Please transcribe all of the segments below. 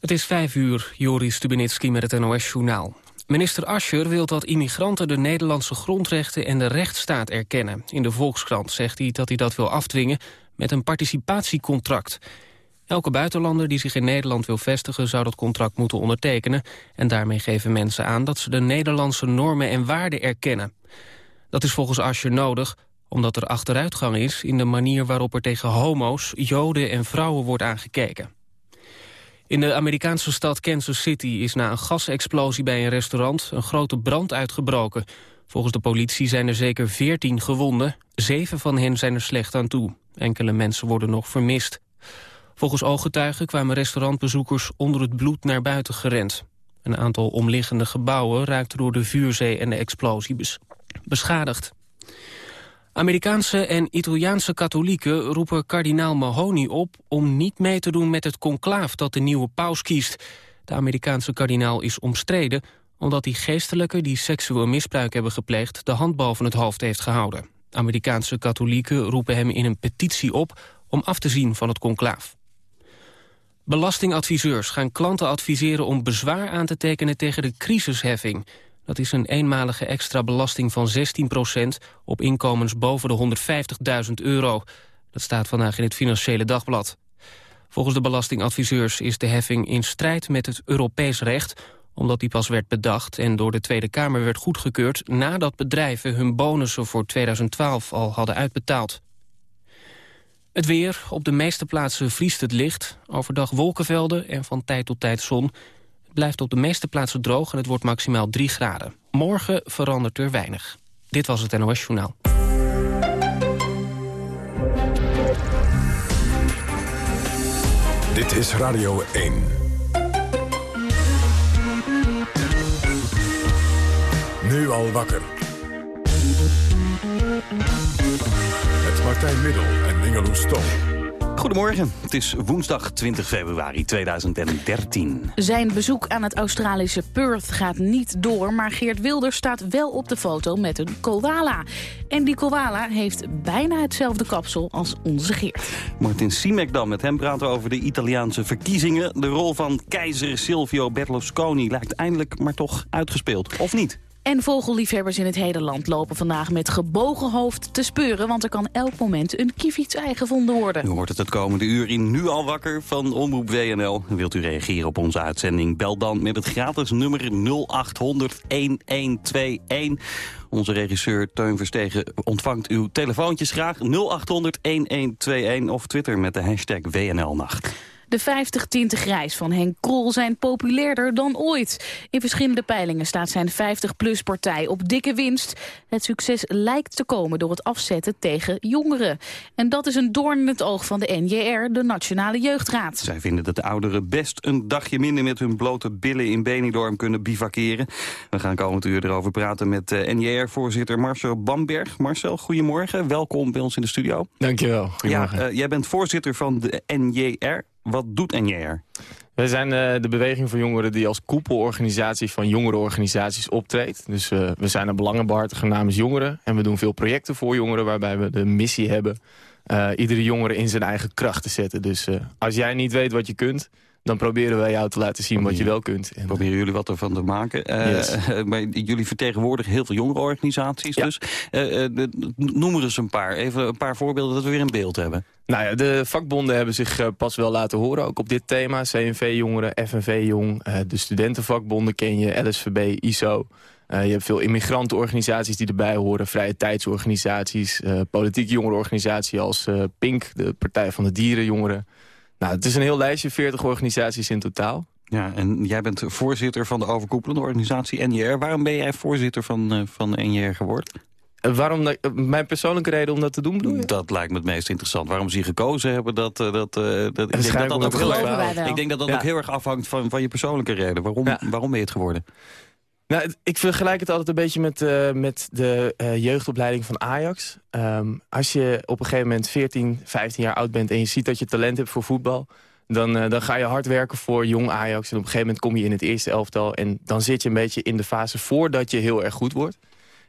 Het is vijf uur, Joris Stubenitski met het NOS-journaal. Minister Ascher wil dat immigranten de Nederlandse grondrechten en de rechtsstaat erkennen. In de Volkskrant zegt hij dat hij dat wil afdwingen met een participatiecontract. Elke buitenlander die zich in Nederland wil vestigen zou dat contract moeten ondertekenen. En daarmee geven mensen aan dat ze de Nederlandse normen en waarden erkennen. Dat is volgens Ascher nodig omdat er achteruitgang is in de manier waarop er tegen homo's, joden en vrouwen wordt aangekeken. In de Amerikaanse stad Kansas City is na een gasexplosie bij een restaurant een grote brand uitgebroken. Volgens de politie zijn er zeker 14 gewonden. Zeven van hen zijn er slecht aan toe. Enkele mensen worden nog vermist. Volgens ooggetuigen kwamen restaurantbezoekers onder het bloed naar buiten gerend. Een aantal omliggende gebouwen raakte door de vuurzee en de explosie beschadigd. Amerikaanse en Italiaanse katholieken roepen kardinaal Mahoney op... om niet mee te doen met het conclaaf dat de nieuwe paus kiest. De Amerikaanse kardinaal is omstreden... omdat die geestelijken die seksueel misbruik hebben gepleegd... de hand boven het hoofd heeft gehouden. Amerikaanse katholieken roepen hem in een petitie op... om af te zien van het conclaaf. Belastingadviseurs gaan klanten adviseren om bezwaar aan te tekenen tegen de crisisheffing... Dat is een eenmalige extra belasting van 16% op inkomens boven de 150.000 euro. Dat staat vandaag in het Financiële Dagblad. Volgens de belastingadviseurs is de heffing in strijd met het Europees recht... omdat die pas werd bedacht en door de Tweede Kamer werd goedgekeurd... nadat bedrijven hun bonussen voor 2012 al hadden uitbetaald. Het weer. Op de meeste plaatsen vriest het licht. Overdag wolkenvelden en van tijd tot tijd zon blijft op de meeste plaatsen droog en het wordt maximaal 3 graden. Morgen verandert er weinig. Dit was het NOS Journaal. Dit is Radio 1. Nu al wakker. Met Martijn Middel en Ingeloes Stone. Goedemorgen, het is woensdag 20 februari 2013. Zijn bezoek aan het Australische Perth gaat niet door... maar Geert Wilders staat wel op de foto met een koala. En die koala heeft bijna hetzelfde kapsel als onze Geert. Martin Simek dan, met hem praten we over de Italiaanse verkiezingen. De rol van keizer Silvio Berlusconi lijkt eindelijk maar toch uitgespeeld, of niet? En vogelliefhebbers in het hele land lopen vandaag met gebogen hoofd te speuren... want er kan elk moment een kievitsei gevonden worden. U hoort het het komende uur in Nu al wakker van Omroep WNL. Wilt u reageren op onze uitzending? Bel dan met het gratis nummer 0800 1121. Onze regisseur Teun Verstegen ontvangt uw telefoontjes graag 0800 1121 of Twitter met de hashtag WNLnacht. De 50 tinten grijs van Henk Krol zijn populairder dan ooit. In verschillende peilingen staat zijn 50-plus-partij op dikke winst. Het succes lijkt te komen door het afzetten tegen jongeren. En dat is een doorn in het oog van de NJR, de Nationale Jeugdraad. Zij vinden dat de ouderen best een dagje minder met hun blote billen in Benidorm kunnen bivakeren. We gaan komend uur erover praten met eh, NJR-voorzitter Marcel Bamberg. Marcel, goedemorgen. Welkom bij ons in de studio. Dankjewel. Ja, uh, jij bent voorzitter van de NJR. Wat doet NJR? Wij zijn uh, de beweging voor jongeren die als koepelorganisatie van jongerenorganisaties optreedt. Dus uh, we zijn een belangenbehartiger namens jongeren. En we doen veel projecten voor jongeren waarbij we de missie hebben... Uh, iedere jongere in zijn eigen kracht te zetten. Dus als jij niet weet wat je kunt dan proberen wij jou te laten zien wat je wel kunt. En, proberen jullie wat ervan te maken. Uh, maar jullie vertegenwoordigen heel veel jongerenorganisaties. Ja. Dus uh, noem er eens een paar. Even een paar voorbeelden dat we weer een beeld hebben. Nou ja, de vakbonden hebben zich pas wel laten horen, ook op dit thema. CNV-jongeren, FNV-jong, de studentenvakbonden ken je, LSVB, ISO... Uh, je hebt veel immigrantenorganisaties die erbij horen. Vrije tijdsorganisaties. Uh, politieke jongerenorganisaties als uh, PINK, de Partij van de Dierenjongeren. Nou, het is een heel lijstje, 40 organisaties in totaal. Ja, en jij bent voorzitter van de overkoepelende organisatie NJR. Waarom ben jij voorzitter van, uh, van NJR geworden? Uh, waarom, uh, mijn persoonlijke reden om dat te doen bedoel je? Dat lijkt me het meest interessant. Waarom ze gekozen hebben, dat, dat, dat, ik, denk dat dat ook heel erg, ik denk dat dat ook heel erg afhangt van, van je persoonlijke reden. Waarom, ja. waarom ben je het geworden? Nou, ik vergelijk het altijd een beetje met, uh, met de uh, jeugdopleiding van Ajax. Um, als je op een gegeven moment 14, 15 jaar oud bent... en je ziet dat je talent hebt voor voetbal... Dan, uh, dan ga je hard werken voor jong Ajax. En op een gegeven moment kom je in het eerste elftal... en dan zit je een beetje in de fase voordat je heel erg goed wordt.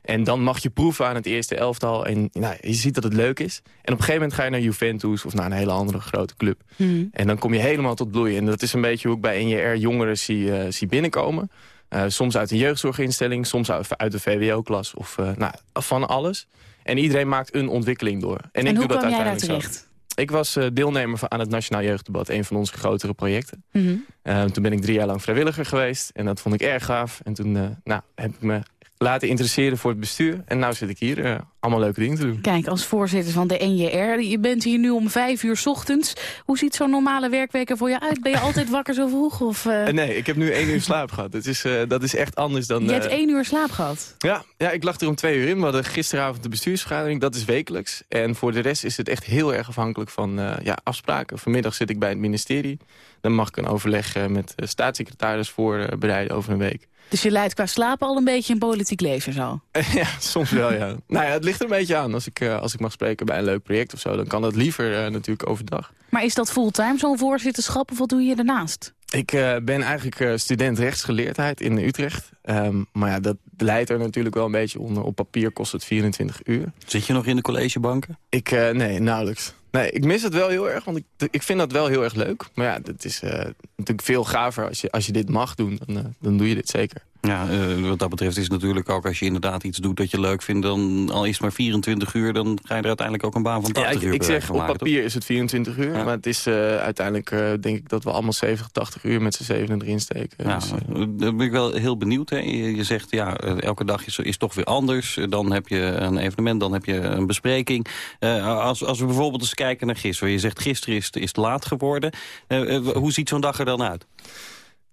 En dan mag je proeven aan het eerste elftal. En nou, je ziet dat het leuk is. En op een gegeven moment ga je naar Juventus of naar een hele andere grote club. Mhm. En dan kom je helemaal tot bloeien. En dat is een beetje hoe ik bij NJR jongeren zie, eh, zie binnenkomen. Uh, soms uit een jeugdzorginstelling, soms uit, de VWO-klas of uh, nou, van alles. En iedereen maakt een ontwikkeling door. En, ik hoe doe dat kwam jij uiteindelijk terecht? Zo. Ik was uh, deelnemer aan het Nationaal Jeugddebat, een van onze grotere projecten. Mhm. toen ben ik drie jaar lang vrijwilliger geweest en dat vond ik erg gaaf. En toen nou, heb ik me laten interesseren voor het bestuur. En nu zit ik hier uh, allemaal leuke dingen te doen. Kijk, als voorzitter van de NJR, je bent hier nu om vijf uur 's ochtends. Hoe ziet zo'n normale werkweek er voor je uit? Ben je altijd wakker zo vroeg? Of, uh... Nee, ik heb nu één uur slaap gehad. Dat is, uh, dat is echt anders dan... Je hebt één uur slaap gehad? Ja, ja, ik lag er om twee uur in. We hadden gisteravond de bestuursvergadering. Dat is wekelijks. En voor de rest is het echt heel erg afhankelijk van ja, afspraken. Vanmiddag zit ik bij het ministerie. Dan mag ik een overleg met de staatssecretaris voorbereiden over een week. Dus je leidt qua slapen al een beetje een politiek leven zo? ja, soms wel, ja. nou ja, het ligt er een beetje aan. Als ik, uh, als ik mag spreken bij een leuk project of zo... dan kan dat liever uh, natuurlijk overdag. Maar is dat fulltime, zo'n voorzitterschap, of wat doe je daarnaast? Ik uh, ben eigenlijk student rechtsgeleerdheid in Utrecht. Um, maar ja, dat leidt er natuurlijk wel een beetje onder. Op papier kost het 24 uur. Zit je nog in de collegebanken? Ik, nee, nauwelijks. Nee, ik mis het wel heel erg, want ik, ik vind dat wel heel erg leuk. Maar ja, het is uh, natuurlijk veel gaver als je, als je dit mag doen. Dan, uh, dan doe je dit zeker. Ja, uh, wat dat betreft is het natuurlijk ook als je inderdaad iets doet dat je leuk vindt... dan al is het maar 24 uur, dan ga je er uiteindelijk ook een baan van 80 ja, ik, uur ik zeg, op maken, papier toch? is het 24 uur. Ja. Maar het is uiteindelijk, denk ik, dat we allemaal 70, 80 uur met z'n zeven erin steken. Ja, dus, dan ben ik wel heel benieuwd. Hè? Je, je zegt, ja, elke dag is, is toch weer anders. Dan heb je een evenement, dan heb je een bespreking. als, als we bijvoorbeeld eens kijken naar gisteren. Je zegt, gisteren is, is het laat geworden. hoe ziet zo'n dag er dan uit?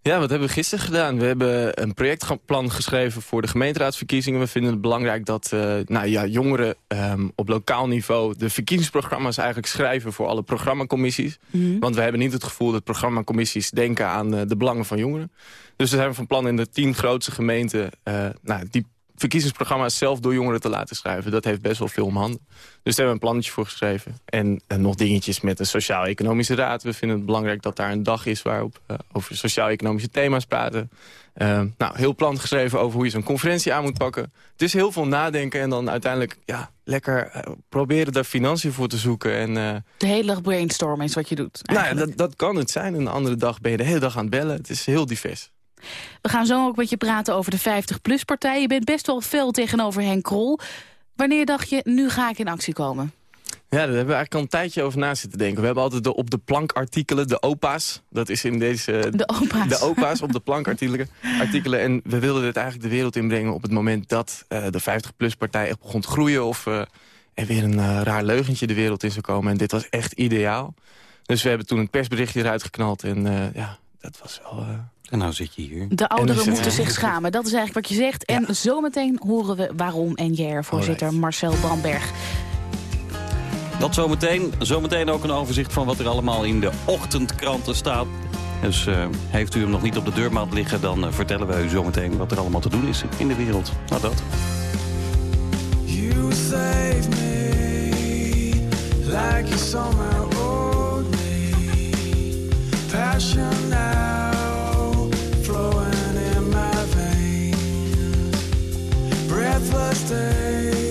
Ja, wat hebben we gisteren gedaan? We hebben een projectplan geschreven voor de gemeenteraadsverkiezingen. We vinden het belangrijk dat uh, nou ja, jongeren um, op lokaal niveau... de verkiezingsprogramma's eigenlijk schrijven voor alle programmacommissies. Mm -hmm. Want we hebben niet het gevoel dat programmacommissies denken aan uh, de belangen van jongeren. Dus we zijn van plan in de tien grootste gemeenten... Uh, nou, die verkiezingsprogramma's zelf door jongeren te laten schrijven. Dat heeft best wel veel om handen. Dus daar hebben we een plannetje voor geschreven. En, en nog dingetjes met een sociaal-economische raad. We vinden het belangrijk dat daar een dag is waarop uh, over sociaal-economische thema's praten. Uh, nou, heel plan geschreven over hoe je zo'n conferentie aan moet pakken. Het is heel veel nadenken en dan uiteindelijk ja, lekker uh, proberen daar financiën voor te zoeken. En, uh, de hele dag brainstormen is wat je doet. Nou ja, dat, dat kan het zijn. En de andere dag ben je de hele dag aan het bellen. Het is heel divers. We gaan zo ook met je praten over de 50PLUS-partij. Je bent best wel fel tegenover Henk Krol. Wanneer dacht je, nu ga ik in actie komen? Ja, daar hebben we eigenlijk al een tijdje over na zitten denken. We hebben altijd de op de plank artikelen, de opa's. Dat is in deze... De opa's. De opa's op de plank artikelen. artikelen. En we wilden dit eigenlijk de wereld inbrengen op het moment dat uh, de 50PLUS-partij echt begon te groeien. Of uh, er weer een uh, raar leugentje de wereld in zou komen. En dit was echt ideaal. Dus we hebben toen een persberichtje eruit geknald. En ja, dat was wel... En nou zit je hier. De ouderen moeten zich schamen, dat is eigenlijk wat je zegt. En ja. zometeen horen we waarom NJR-voorzitter Marcel Bamberg. Dat zometeen. Zometeen ook een overzicht van wat er allemaal in de ochtendkranten staat. Dus uh, heeft u hem nog niet op de deurmat liggen... dan uh, vertellen we u zometeen wat er allemaal te doen is in de wereld. Nou dat. You save me like you somehow owed me Passion now first day.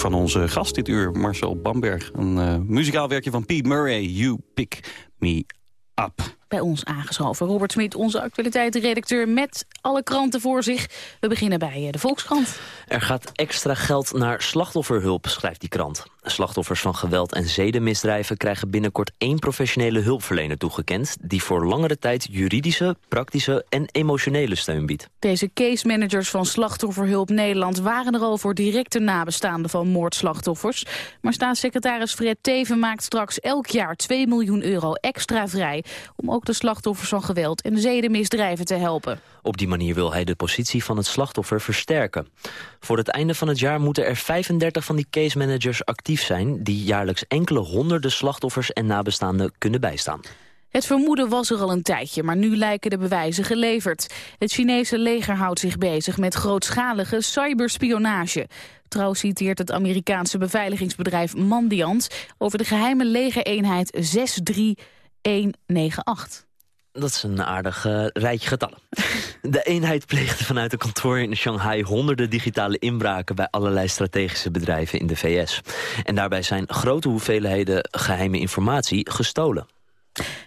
Van onze gast dit uur, Marcel Bamberg. Een uh, muzikaal werkje van Pete Murray, You Pick Me Up bij ons aangeschoven. Robert Smit, onze actualiteitenredacteur met alle kranten voor zich. We beginnen bij eh, de Volkskrant. Er gaat extra geld naar slachtofferhulp, schrijft die krant. Slachtoffers van geweld en zedenmisdrijven krijgen binnenkort één professionele hulpverlener toegekend... die voor langere tijd juridische, praktische en emotionele steun biedt. Deze case managers van Slachtofferhulp Nederland waren er al voor directe nabestaanden van moordslachtoffers. Maar staatssecretaris Fred Teven maakt straks elk jaar 2 miljoen euro extra vrij... om ook ook de slachtoffers van geweld en zedenmisdrijven te helpen. Op die manier wil hij de positie van het slachtoffer versterken. Voor het einde van het jaar moeten er 35 van die case managers actief zijn... die jaarlijks enkele honderden slachtoffers en nabestaanden kunnen bijstaan. Het vermoeden was er al een tijdje, maar nu lijken de bewijzen geleverd. Het Chinese leger houdt zich bezig met grootschalige cyberspionage. Trouw citeert het Amerikaanse beveiligingsbedrijf Mandiant... over de geheime legereenheid 63 198. Dat is een aardig uh, rijtje getallen. De eenheid pleegde vanuit een kantoor in Shanghai honderden digitale inbraken bij allerlei strategische bedrijven in de VS. En daarbij zijn grote hoeveelheden geheime informatie gestolen.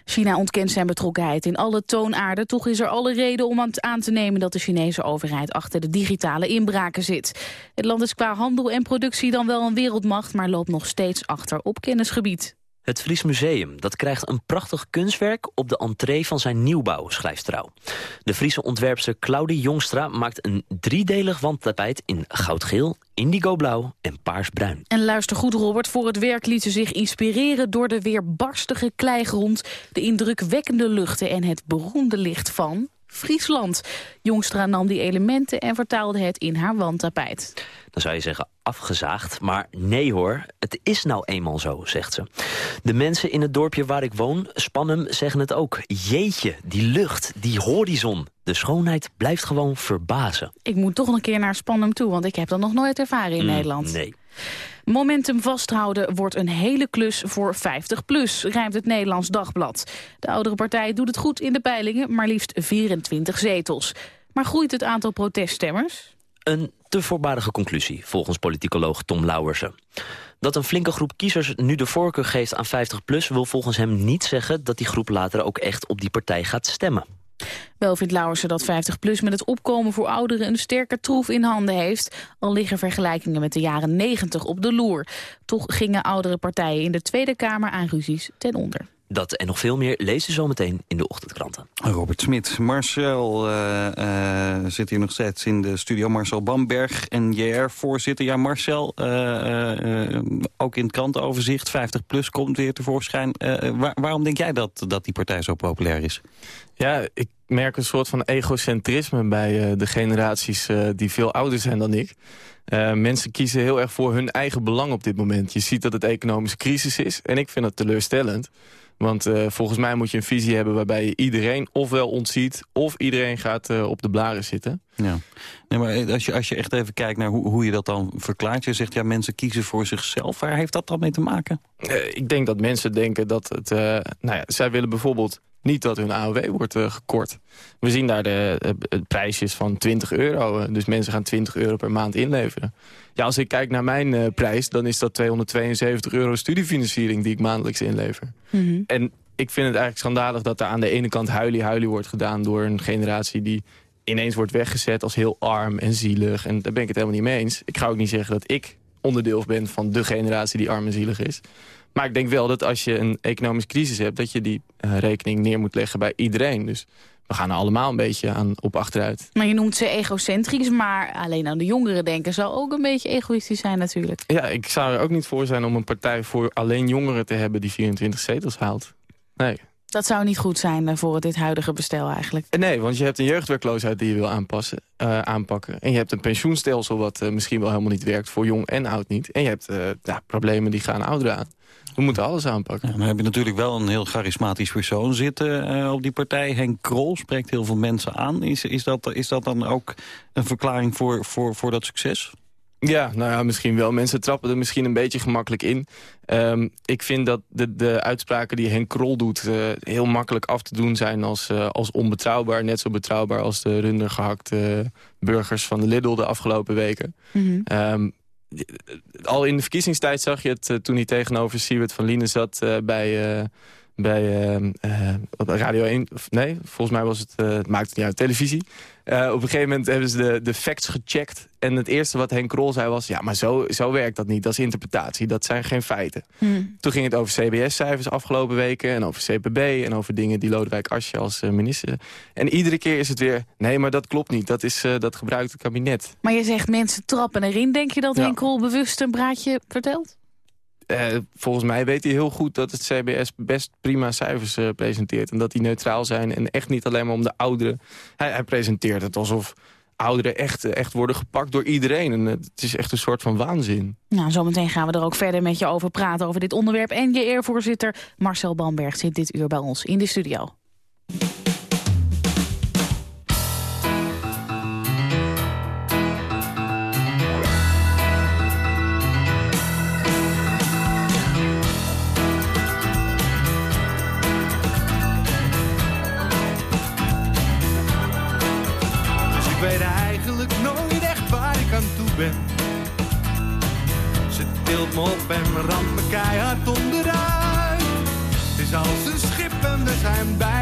China ontkent zijn betrokkenheid in alle toonaarden. Toch is er alle reden om aan te nemen dat de Chinese overheid achter de digitale inbraken zit. Het land is qua handel en productie dan wel een wereldmacht, maar loopt nog steeds achter op kennisgebied. Het Fries Museum dat krijgt een prachtig kunstwerk op de entree van zijn nieuwbouw, schrijft Trouw. De Friese ontwerpster Claudie Jongstra maakt een driedelig wandtapijt in goudgeel, indigoblauw en paarsbruin. En luister goed Robert, voor het werk liet ze zich inspireren door de weerbarstige kleigrond, de indrukwekkende luchten en het beroemde licht van Friesland. Jongstra nam die elementen en vertaalde het in haar wandtapijt. Dan zou je zeggen afgezaagd, maar nee hoor, het is nou eenmaal zo, zegt ze. De mensen in het dorpje waar ik woon, Spannem, zeggen het ook. Jeetje, die lucht, die horizon. De schoonheid blijft gewoon verbazen. Ik moet toch een keer naar Spannem toe, want ik heb dat nog nooit ervaren in mm, Nederland. Nee. Momentum vasthouden wordt een hele klus voor 50PLUS, rijmt het Nederlands Dagblad. De oudere partij doet het goed in de peilingen, maar liefst 24 zetels. Maar groeit het aantal proteststemmers? Een te voorbarige conclusie, volgens politicoloog Tom Lauwersen. Dat een flinke groep kiezers nu de voorkeur geeft aan 50PLUS... wil volgens hem niet zeggen dat die groep later ook echt op die partij gaat stemmen. Wel vindt Lauwersen dat 50PLUS met het opkomen voor ouderen een sterke troef in handen heeft. Al liggen vergelijkingen met de jaren 90 op de loer. Toch gingen oudere partijen in de Tweede Kamer aan ruzies ten onder. Dat en nog veel meer lees je zometeen in de ochtendkranten. Robert Smit, Marcel uh, uh, zit hier nog steeds in de studio. Marcel Bamberg, NJR-voorzitter. Ja, Marcel, uh, ook in het krantenoverzicht, 50PLUS komt weer tevoorschijn. Waar, waarom denk jij dat, dat die partij zo populair is? Ja, ik merk een soort van egocentrisme bij de generaties die veel ouder zijn dan ik. mensen kiezen heel erg voor hun eigen belang op dit moment. Je ziet dat het economische crisis is en ik vind dat teleurstellend. Want uh, volgens mij moet je een visie hebben waarbij je iedereen ofwel ontziet... of iedereen gaat uh, op de blaren zitten. Ja. Nee, maar als je, als je echt even kijkt naar hoe, hoe je dat dan verklaart... je zegt ja, mensen kiezen voor zichzelf. Waar heeft dat dan mee te maken? Uh, ik denk dat mensen denken dat het... nou ja, zij willen bijvoorbeeld niet dat hun AOW wordt uh, gekort. We zien daar de, de, prijsjes van 20 euro. Dus mensen gaan 20 euro per maand inleveren. Ja, als ik kijk naar mijn uh, prijs, dan is dat 272 euro studiefinanciering die ik maandelijks inlever. Mm En ik vind het eigenlijk schandalig dat er aan de ene kant huilie-huilie wordt gedaan... door een generatie die ineens wordt weggezet als heel arm en zielig. En daar ben ik het helemaal niet mee eens. Ik ga ook niet zeggen dat ik onderdeel ben van de generatie die arm en zielig is. Maar ik denk wel dat als je een economische crisis hebt... dat je die uh, rekening neer moet leggen bij iedereen. Dus we gaan er allemaal een beetje aan op achteruit. Maar je noemt ze egocentrisch, maar alleen aan de jongeren denken... zou ook een beetje egoïstisch zijn natuurlijk. Ja, ik zou er ook niet voor zijn om een partij voor alleen jongeren te hebben... die 24 zetels haalt. Nee. Dat zou niet goed zijn eh, voor dit huidige bestel eigenlijk. Eh, nee, want je hebt een jeugdwerkloosheid die je wil aanpassen, uh, aanpakken. En je hebt een pensioenstelsel wat uh, misschien wel helemaal niet werkt... voor jong en oud niet. En je hebt uh, ja, problemen die gaan ouderen aan. We moeten alles aanpakken. Ja, dan heb je natuurlijk wel een heel charismatisch persoon zitten uh, op die partij. Henk Krol spreekt heel veel mensen aan. Is, is, dat, is dat dan ook een verklaring voor, voor, voor dat succes? Ja, nou ja, misschien wel. Mensen trappen er misschien een beetje gemakkelijk in. Um, ik vind dat de, de uitspraken die Henk Krol doet... Uh, heel makkelijk af te doen zijn als, uh, als onbetrouwbaar. Net zo betrouwbaar als de rundergehakte burgers van de Lidl de afgelopen weken. Mm -hmm. um, al in de verkiezingstijd zag je het toen hij tegenover Siewert van Lienen zat bij bij uh, Radio 1. Of, nee, volgens mij was het, uh, het maakt het niet uit, televisie. Uh, op een gegeven moment hebben ze de, de facts gecheckt. En het eerste wat Henk Krol zei was... ja, maar zo, zo werkt dat niet, dat is interpretatie, dat zijn geen feiten. Hmm. Toen ging het over CBS-cijfers afgelopen weken... en over CPB en over dingen die Lodewijk Assje als minister... en iedere keer is het weer... nee, maar dat klopt niet, dat, is, dat gebruikt het kabinet. Maar je zegt mensen trappen erin. Denk je dat Henk Krol bewust een praatje vertelt? Uh, volgens mij weet hij heel goed dat het CBS best prima cijfers uh, presenteert. En dat die neutraal zijn en echt niet alleen maar om de ouderen. Hij, hij presenteert het alsof ouderen echt, echt worden gepakt door iedereen. En het is echt een soort van waanzin. Nou, zometeen gaan we er ook verder met je over praten, over dit onderwerp. En je eervoorzitter Marcel Bamberg zit dit uur bij ons in de studio.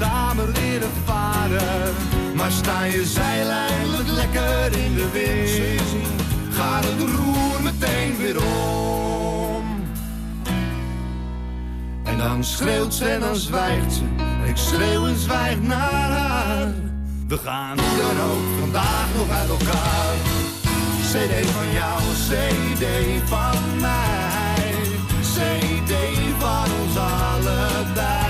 samen leren varen. Maar sta je zeil eindelijk lekker in de wind, gaat het roer meteen weer om. En dan schreeuwt ze en dan zwijgt ze, en ik schreeuw en zwijg naar haar. We gaan hoe dan ook vandaag nog uit elkaar. CD van jou, CD van mij. CD van ons allebei.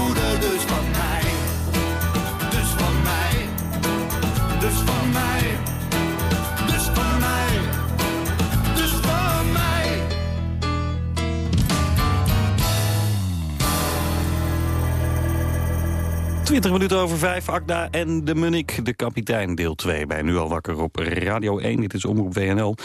20 minuten over 5, Akda en de Munnik, de kapitein, deel 2. Bij Nu al wakker op Radio 1, dit is Omroep WNL.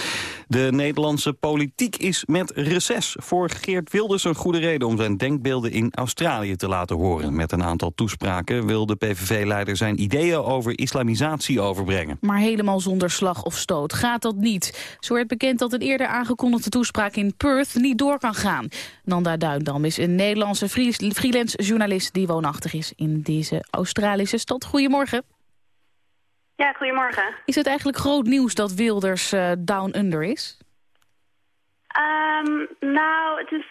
De Nederlandse politiek is met reces. Voor Geert Wilders een goede reden om zijn denkbeelden in Australië te laten horen. Met een aantal toespraken wil de PVV-leider zijn ideeën over islamisatie overbrengen. Maar helemaal zonder slag of stoot gaat dat niet. Zo werd bekend dat een eerder aangekondigde toespraak in Perth niet door kan gaan. Nanda Duindam is een Nederlandse free- freelance journalist die woonachtig is in deze Australische stad. Goedemorgen. Ja, goedemorgen. Is het eigenlijk groot nieuws dat Wilders eh, down under is? Ehm, nou, het is,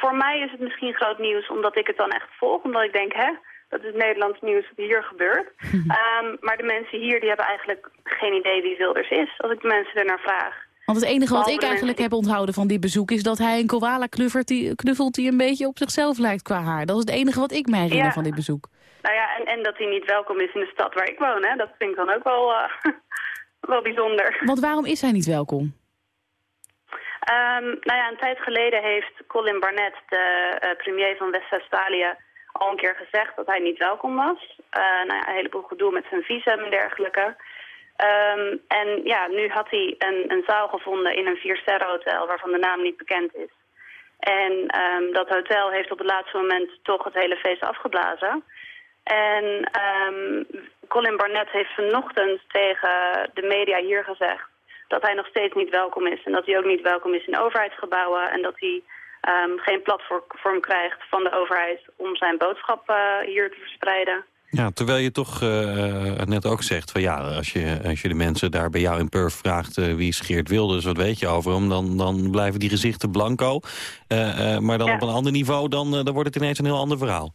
voor mij is het misschien groot nieuws omdat ik het dan echt volg. Omdat ik denk, hè, dat is Nederlands nieuws wat hier gebeurt. Ehm, maar de mensen hier die hebben eigenlijk geen idee wie Wilders is. Als ik de mensen ernaar vraag. Want het enige wat ik eigenlijk heb onthouden van dit bezoek... is dat hij een koala knuffelt die, knuffelt die een beetje op zichzelf lijkt qua haar. Dat is het enige wat ik me herinner Ja. van dit bezoek. Nou ja, en, en dat hij niet welkom is in de stad waar ik woon. Hè. Dat vind ik dan ook wel, eh, wel bijzonder. Want waarom is hij niet welkom? Um, nou ja, een tijd geleden heeft Colin Barnett, de uh, premier van West-Australië, al een keer gezegd dat hij niet welkom was. Uh, nou ja, een heleboel gedoe met zijn visum en dergelijke. Um, en ja, nu had hij een, een zaal gevonden in een viersterrenhotel waarvan de naam niet bekend is. En um, dat hotel heeft op het laatste moment toch het hele feest afgeblazen. En um, Colin Barnett heeft vanochtend tegen de media hier gezegd dat hij nog steeds niet welkom is. En dat hij ook niet welkom is in overheidsgebouwen. En dat hij um, geen platform krijgt van de overheid om zijn boodschap uh, hier te verspreiden. Ja, terwijl je toch uh, net ook zegt van ja, als je, als je de mensen daar bij jou in Perth vraagt uh, wie is Geert Wilders, wat weet je over hem, dan, dan blijven die gezichten blanco. Maar dan ja. op een ander niveau, dan, dan wordt het ineens een heel ander verhaal.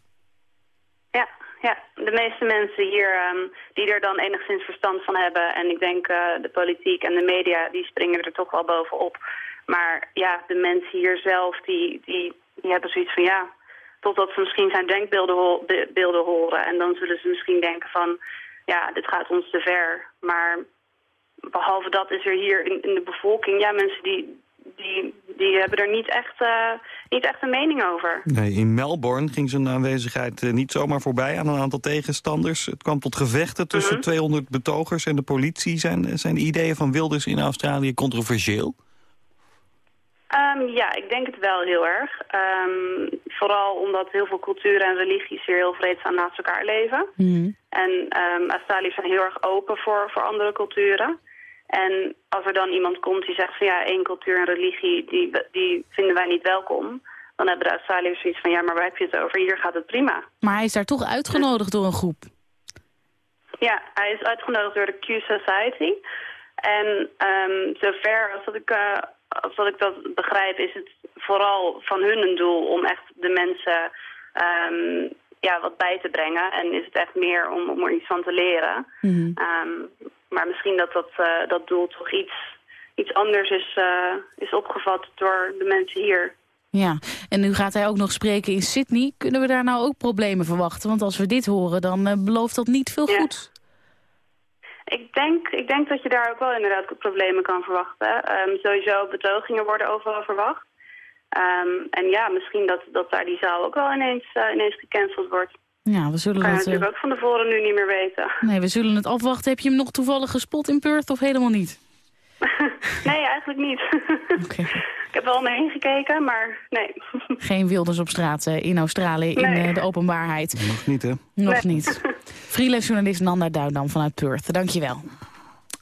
De meeste mensen hier um, die er dan enigszins verstand van hebben en ik denk de politiek en de media, die springen er toch wel bovenop. Maar ja, de mensen hier zelf, die, die, die hebben zoiets van ja, totdat ze misschien zijn denkbeelden beelden horen. En dan zullen ze misschien denken van, ja, dit gaat ons te ver. Maar behalve dat is er hier in, in de bevolking, ja, mensen die, die, die hebben er niet echt, uh, niet echt een mening over. Nee, in Melbourne ging zijn aanwezigheid uh, niet zomaar voorbij aan een aantal tegenstanders. Het kwam tot gevechten tussen mm -hmm. 200 betogers en de politie. Zijn, zijn de ideeën van Wilders in Australië controversieel? Um, ja, ik denk het wel heel erg. Um, vooral omdat heel veel culturen en religies hier heel vreedzaam naast elkaar leven. Mm. En um, Australiërs zijn heel erg open voor, voor andere culturen. En als er dan iemand komt die zegt van ja, één cultuur en religie, die, die vinden wij niet welkom. Dan hebben de Australiërs zoiets van ja, maar waar heb je het over? Hier gaat het prima. Maar hij is daar toch uitgenodigd door een groep? Ja, hij is uitgenodigd door de Q Society. En um, zover als dat ik... Uh, als dat ik dat begrijp, is het vooral van hun een doel om echt de mensen um, ja, wat bij te brengen. En is het echt meer om, om er iets van te leren. Mm -hmm. um, maar misschien dat dat, uh, dat doel toch iets, iets anders is, uh, is opgevat door de mensen hier. Ja, en nu gaat hij ook nog spreken in Sydney. Kunnen we daar nou ook problemen verwachten? Want als we dit horen, dan uh, belooft dat niet veel ja. goeds. Ik denk, ik denk dat je daar ook wel inderdaad problemen kan verwachten. Um, sowieso betogingen worden overal verwacht. Um, en ja, misschien dat, dat daar die zaal ook wel ineens, ineens gecanceld wordt. Ja, we zullen kan je het, natuurlijk ook van tevoren nu niet meer weten. Nee, we zullen het afwachten. Heb je hem nog toevallig gespot in Perth of helemaal niet? nee, eigenlijk niet. Okay. Ik heb wel naar heen gekeken, maar nee. Geen wilders op straat uh, in Australië, in Nee. uh, de openbaarheid. Nog niet, hè? Nog Nee. niet. Freelance journalist Nanda Duindam vanuit Perth. Dankjewel.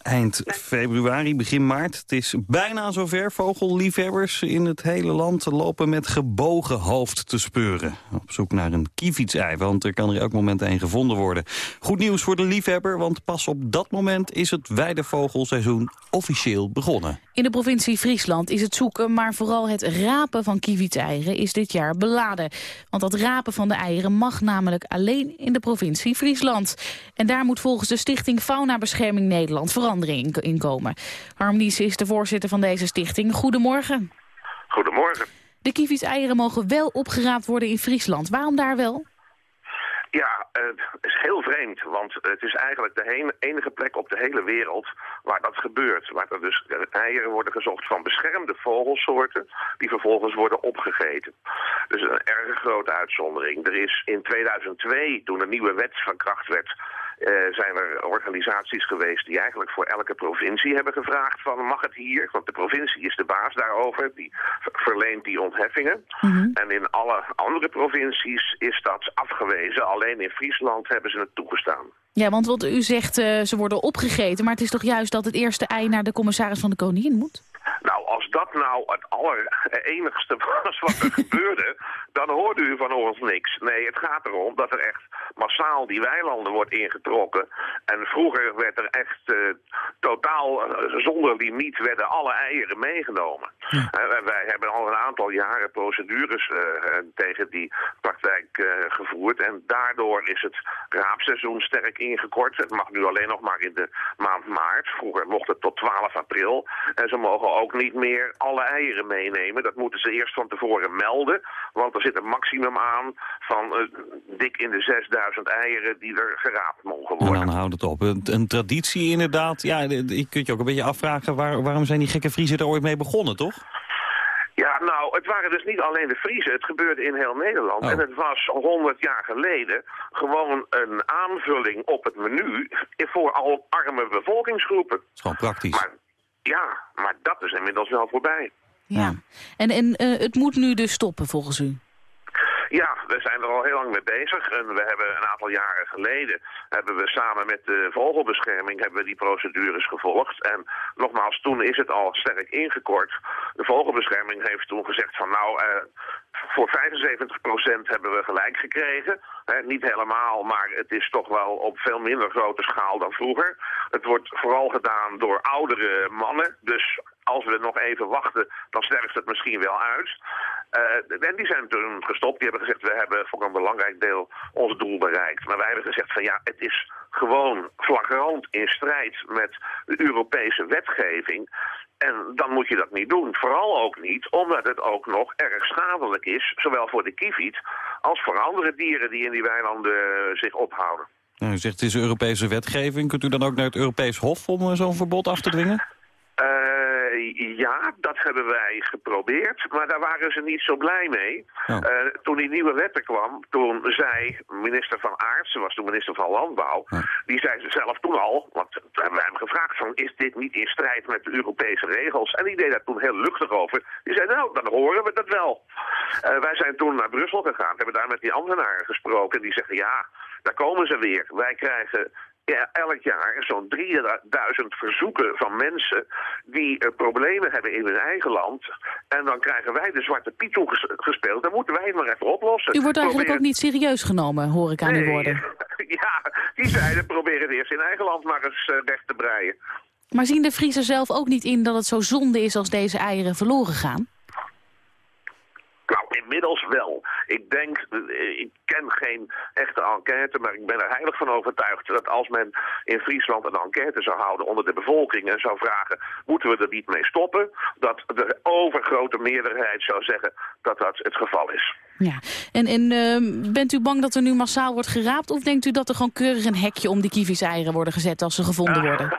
Eind februari, begin maart. Het is bijna zover. Vogelliefhebbers in het hele land lopen met gebogen hoofd te speuren. Op zoek naar een kievietsei, want er kan er elk moment een gevonden worden. Goed nieuws voor de liefhebber, want pas op dat moment is het weidevogelseizoen officieel begonnen. In de provincie Friesland is het zoeken, maar vooral het rapen van kievitseieren is dit jaar beladen. Want dat rapen van de eieren mag namelijk alleen in de provincie Friesland. En daar moet volgens de stichting Faunabescherming Nederland verandering in- komen. Is de voorzitter van deze stichting. Goedemorgen. Goedemorgen. De kievitseieren mogen wel opgeraapt worden in Friesland. Waarom daar wel? Ja, eh, het is heel vreemd, want het is eigenlijk de enige plek op de hele wereld waar dat gebeurt. Waar er dus eieren worden gezocht van beschermde vogelsoorten die vervolgens worden opgegeten. Dus een erg grote uitzondering. Er is in 2002, toen een nieuwe wet van kracht werd, zijn er organisaties geweest die eigenlijk voor elke provincie hebben gevraagd van mag het hier? Want de provincie is de baas daarover, die ver- verleent die ontheffingen. En in alle andere provincies is dat afgewezen. Alleen in Friesland hebben ze het toegestaan. Ja, want wat u zegt, eh, ze worden opgegeten. Maar het is toch juist dat het eerste ei naar de commissaris van de koningin moet? Nou, als dat nou het allerenigste was wat er gebeurde, dan hoorde u van ons niks. Nee, het gaat erom dat er echt massaal die weilanden wordt ingetrokken. En vroeger werd er echt eh, totaal, eh, zonder limiet, werden alle eieren meegenomen. Wij- wij hebben al een aantal jaren procedures eh, tegen die praktijk gevoerd. En daardoor is het raapseizoen sterk ingekort. Het mag nu alleen nog maar in de maand maart. Vroeger mocht het tot 12 april. En ze mogen ook niet meer alle eieren meenemen. Dat moeten ze eerst van tevoren melden. Want er zit een maximum aan van eh, dik in de 6000 eieren die er geraapt mogen En worden. dan houdt het op. Een, een traditie inderdaad. Ja, je kunt je ook een beetje afvragen... Waar, waarom zijn die gekke Friesen er ooit mee begonnen, toch? het waren dus niet alleen de Friese, het gebeurde in heel Nederland. Oh. En het was 100 jaar geleden gewoon een aanvulling op het menu voor al arme bevolkingsgroepen. Dat is gewoon praktisch. Maar ja, maar dat is inmiddels wel voorbij. Ja. En, en eh, het moet nu dus stoppen volgens u? Ja, we zijn er al heel lang mee bezig. En we hebben een aantal jaren geleden hebben we samen met de vogelbescherming hebben we die procedures gevolgd. En nogmaals, toen is het al sterk ingekort. De vogelbescherming heeft toen gezegd van nou, eh, voor 75% hebben we gelijk gekregen. Niet helemaal, maar het is toch wel op veel minder grote schaal dan vroeger. Het wordt vooral gedaan door oudere mannen. Dus als we nog even wachten, dan sterft het misschien wel uit. Eh, en die zijn toen gestopt. Die hebben gezegd, we hebben voor een belangrijk deel ons doel bereikt. Maar wij hebben gezegd van ja, het is gewoon flagrant in strijd met de Europese wetgeving. En dan moet je dat niet doen. Vooral ook niet, omdat het ook nog erg schadelijk is, zowel voor de kieviet als voor andere dieren die in die weilanden eh, zich ophouden. Nou, u zegt het is Europese wetgeving. Kunt u dan ook naar het Europees Hof om eh, zo'n verbod af te dwingen? Eh, ja, dat hebben wij geprobeerd, maar daar waren ze niet zo blij mee. Oh. Eh, toen die nieuwe wet er kwam, toen zei minister van Aartsen, was toen minister van Landbouw, die zei ze zelf toen al, want toen hebben wij hem gevraagd van, is dit niet in strijd met de Europese regels? En die deed daar toen heel luchtig over. Die zei, nou, dan horen we dat wel. Eh, wij zijn toen naar Brussel gegaan, hebben daar met die ambtenaren gesproken, die zeggen, ja, daar komen ze weer. Wij krijgen ja, elk jaar zo'n 3000 verzoeken van mensen die eh, problemen hebben in hun eigen land. En dan krijgen wij de zwarte piet toeges- gespeeld. Dan moeten wij het maar even oplossen. U wordt eigenlijk ook niet serieus genomen, hoor ik aan uw Nee. woorden. Ja, die zeiden probeer het eerst in eigen land maar eens eh, weg te breien. Maar zien de Friesen zelf ook niet in dat het zo zonde is als deze eieren verloren gaan? Nou, inmiddels wel. Ik denk, eh, ik ken geen echte enquête, maar ik ben er heilig van overtuigd dat als men in Friesland een enquête zou houden onder de bevolking en zou vragen, moeten we er niet mee stoppen, dat de overgrote meerderheid zou zeggen dat dat het geval is. Ja. En, en ehm, bent u bang dat er nu massaal wordt geraapt? Of denkt u dat er gewoon keurig een hekje om die kievitseieren worden gezet als ze gevonden worden?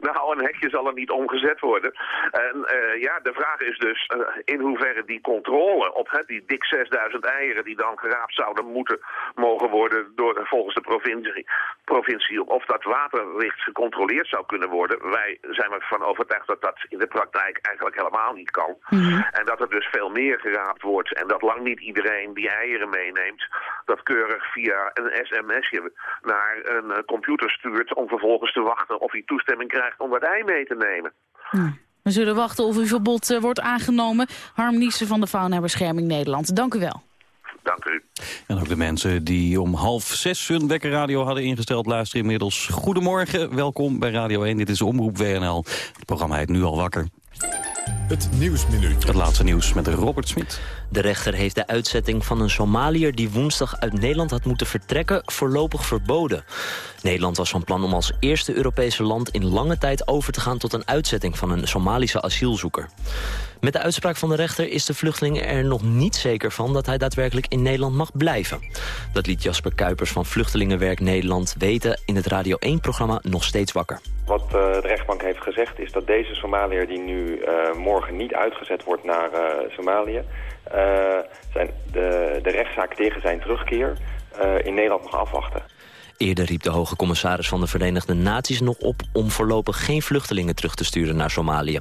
nou, een hekje zal er niet omgezet worden. En eh, ja, de vraag is dus eh, in hoeverre die controle op hè, die dik 6000 eieren die dan geraapt zouden moeten mogen worden door, volgens de provincie, provincie, of dat waterlicht gecontroleerd zou kunnen worden. Wij zijn ervan overtuigd dat dat in de praktijk eigenlijk helemaal niet kan. En dat er dus veel meer geraapt wordt en dat lang niet iedereen die eieren meeneemt, dat keurig via een sms'je naar een eh, computer stuurt om vervolgens te wachten of hij toestemming krijgt om dat ei mee te nemen. We zullen wachten of uw verbod eh, wordt aangenomen. Harm Niesen van de Faunabescherming Nederland. Dank u wel. Dank u. En ook de mensen die om half zes hun wekkerradio hadden ingesteld... luisteren inmiddels. Goedemorgen, welkom bij Radio 1. Dit is Omroep WNL. Het programma heet Nu al wakker. Het Nieuwsminuutje. Het laatste nieuws met Robert Smit. De rechter heeft de uitzetting van een Somaliër die woensdag uit Nederland had moeten vertrekken voorlopig verboden. Nederland was van plan om als eerste Europese land in lange tijd over te gaan tot een uitzetting van een Somalische asielzoeker. Met de uitspraak van de rechter is de vluchteling er nog niet zeker van dat hij daadwerkelijk in Nederland mag blijven. Dat liet Jasper Kuipers van Vluchtelingenwerk Nederland weten in het Radio 1-programma Nog Steeds Wakker. Wat eh, de rechtbank heeft gezegd is dat deze Somaliër die nu eh, morgen niet uitgezet wordt naar eh, Somalië... zijn de, de rechtszaak tegen zijn terugkeer in Nederland mag afwachten. Eerder riep de hoge commissaris van de Verenigde Naties nog op... om voorlopig geen vluchtelingen terug te sturen naar Somalië.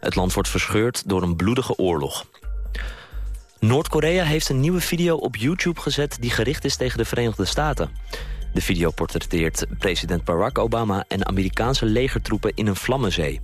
Het land wordt verscheurd door een bloedige oorlog. Noord-Korea heeft een nieuwe video op YouTube gezet... die gericht is tegen de Verenigde Staten. De video portretteert president Barack Obama... en Amerikaanse legertroepen in een vlammenzee.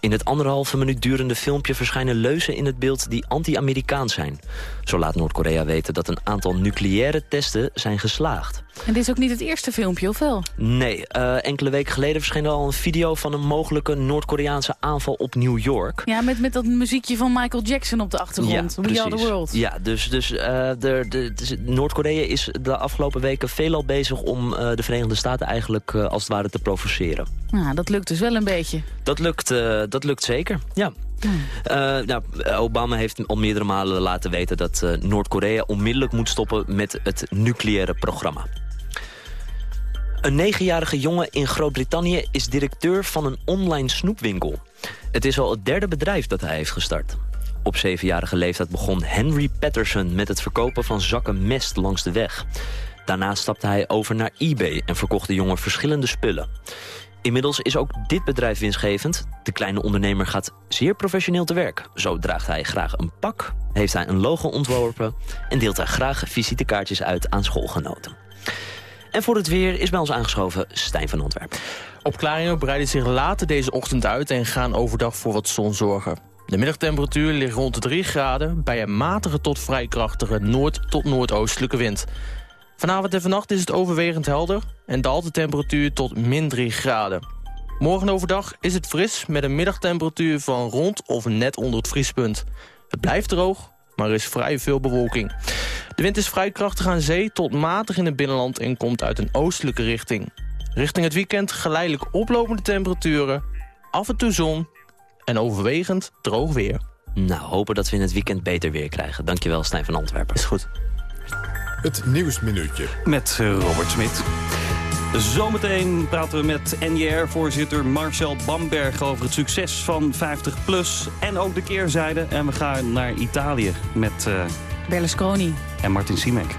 In het anderhalve minuut durende filmpje verschijnen leuzen in het beeld die anti-Amerikaans zijn. Zo laat Noord-Korea weten dat een aantal nucleaire testen zijn geslaagd. En dit is ook niet het eerste filmpje, of wel? Nee, eh, enkele weken geleden verscheen er al een video van een mogelijke Noord-Koreaanse aanval op New York. Ja, met, met dat muziekje van Michael Jackson op de achtergrond. We Are The World. Ja, dus, dus eh, dus Noord-Korea is de afgelopen weken veelal bezig om eh, de Verenigde Staten eigenlijk als het ware te provoceren. Nou, dat lukt dus wel een beetje. Dat lukt, dat lukt zeker, ja. Eh, nou, Obama heeft al meerdere malen laten weten dat eh, Noord-Korea onmiddellijk moet stoppen met het nucleaire programma. Een negenjarige jongen in Groot-Brittannië is directeur van een online snoepwinkel. Het is al het derde bedrijf dat hij heeft gestart. Op zevenjarige leeftijd begon Henry Patterson met het verkopen van zakken mest langs de weg. Daarna stapte hij over naar eBay en verkocht de jongen verschillende spullen. Inmiddels is ook dit bedrijf winstgevend. De kleine ondernemer gaat zeer professioneel te werk. Zo draagt hij graag een pak, heeft hij een logo ontworpen... en deelt hij graag visitekaartjes uit aan schoolgenoten. En voor het weer is bij ons aangeschoven Stijn van Antwerpen. Opklaringen breiden zich later deze ochtend uit en gaan overdag voor wat zon zorgen. De middagtemperatuur ligt rond de 3 graden bij een matige tot vrij krachtige noord- tot noordoostelijke wind. Vanavond en vannacht is het overwegend helder en daalt de temperatuur tot min 3 graden. Morgen overdag is het fris met een middagtemperatuur van rond of net onder het vriespunt. Het blijft droog, maar er is vrij veel bewolking. De wind is vrij krachtig aan zee tot matig in het binnenland en komt uit een oostelijke richting. Richting het weekend geleidelijk oplopende temperaturen, af en toe zon en overwegend droog weer. Nou, hopen dat we in het weekend beter weer krijgen. Dankjewel, Stijn van Antwerpen. Is goed. Het Nieuwsminuutje. Met eh, Robert Smit. Zometeen praten we met NJR-voorzitter Marcel Bamberg... over het succes van 50PLUS en ook de keerzijde. En we gaan naar Italië met... Uh, Berlusconi. En Martin Simek.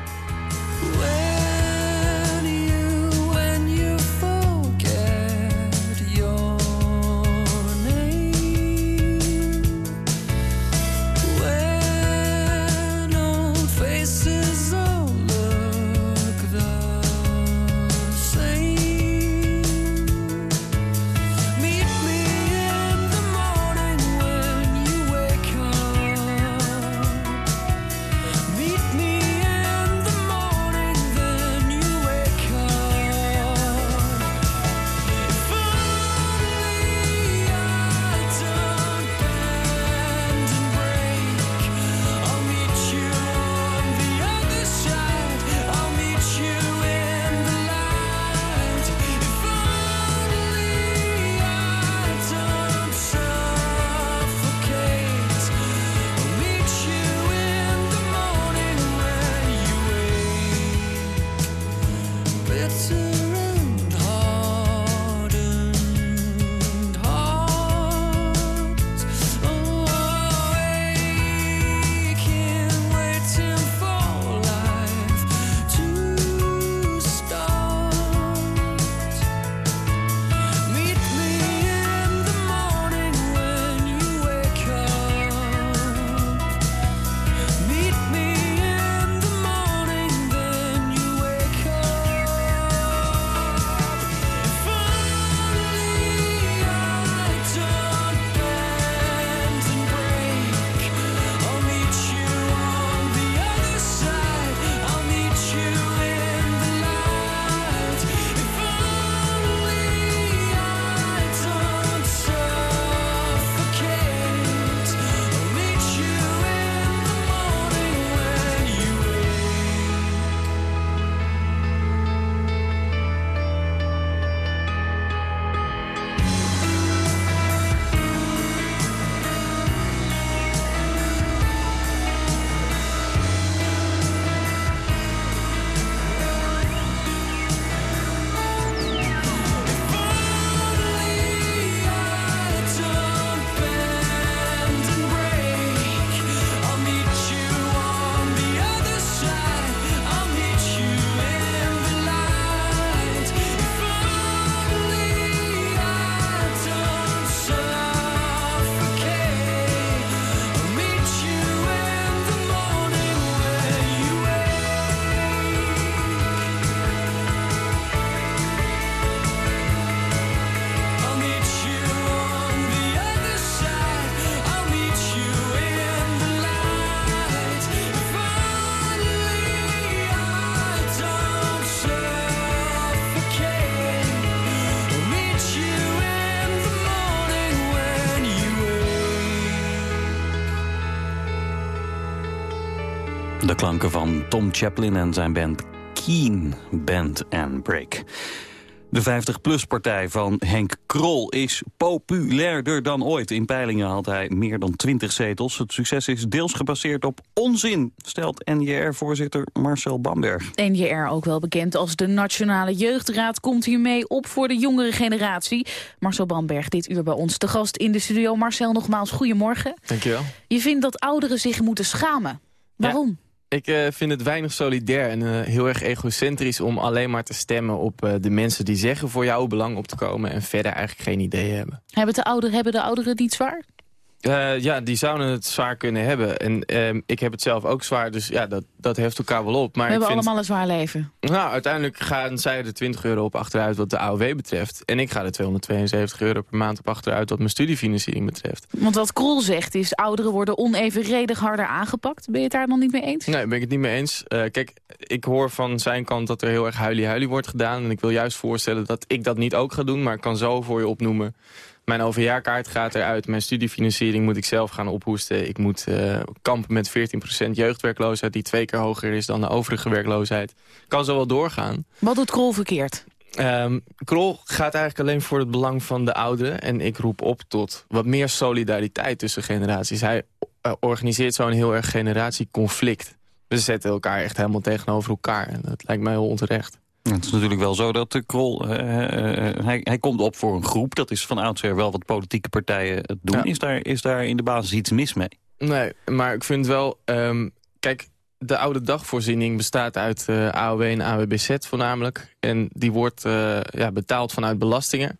De klanken van Tom Chaplin en zijn band Keen Band and Break. De 50PLUS-partij van Henk Krol is populairder dan ooit. In peilingen had hij meer dan 20 zetels. Het succes is deels gebaseerd op onzin, stelt NJR-voorzitter Marcel Bamberg. NJR, ook wel bekend als de Nationale Jeugdraad, komt hiermee op voor de jongere generatie. Marcel Bamberg dit uur bij ons te gast in de studio. Marcel, nogmaals, goedemorgen. Dankjewel. Je vindt dat ouderen zich moeten schamen. Waarom? Ik uh, vind het weinig solidair en uh, heel erg egocentrisch om alleen maar te stemmen op uh, de mensen die zeggen voor jouw belang op te komen en verder eigenlijk geen idee hebben. Hebben de, ouder, hebben de ouderen niet zwaar? Uh, ja, die zouden het zwaar kunnen hebben. En uh, ik heb het zelf ook zwaar, dus ja, dat, dat heft elkaar wel op. Maar We ik hebben vind, allemaal een zwaar leven. Nou, uiteindelijk gaan zij er 20 euro op achteruit wat de AOW betreft. En ik ga er 272 euro per maand op achteruit wat mijn studiefinanciering betreft. Want wat Krol zegt is, ouderen worden onevenredig harder aangepakt. Ben je het daar dan niet mee eens? Nee, ben ik het niet mee eens. Uh, kijk, ik hoor van zijn kant dat er heel erg huilie-huilie wordt gedaan. En ik wil juist voorstellen dat ik dat niet ook ga doen, maar ik kan zo voor je opnoemen mijn overjaarkaart gaat eruit. Mijn studiefinanciering moet ik zelf gaan ophoesten. Ik moet uh, kampen met 14% jeugdwerkloosheid... die twee keer hoger is dan de overige werkloosheid. Kan zo wel doorgaan. Wat doet Krol verkeerd? Um, Krol gaat eigenlijk alleen voor het belang van de ouderen. En ik roep op tot wat meer solidariteit tussen generaties. Hij uh, organiseert zo'n heel erg generatieconflict. We zetten elkaar echt helemaal tegenover elkaar. En dat lijkt mij heel onterecht. Het is natuurlijk wel zo dat de Krol, uh, uh, hij, hij komt op voor een groep. Dat is van oudsher wel wat politieke partijen het doen. Ja. Is, daar, is daar in de basis iets mis mee? Nee, maar ik vind wel... Um, kijk, de oude dagvoorziening bestaat uit uh, AOW en AWBZ voornamelijk. En die wordt ja, betaald vanuit belastingen.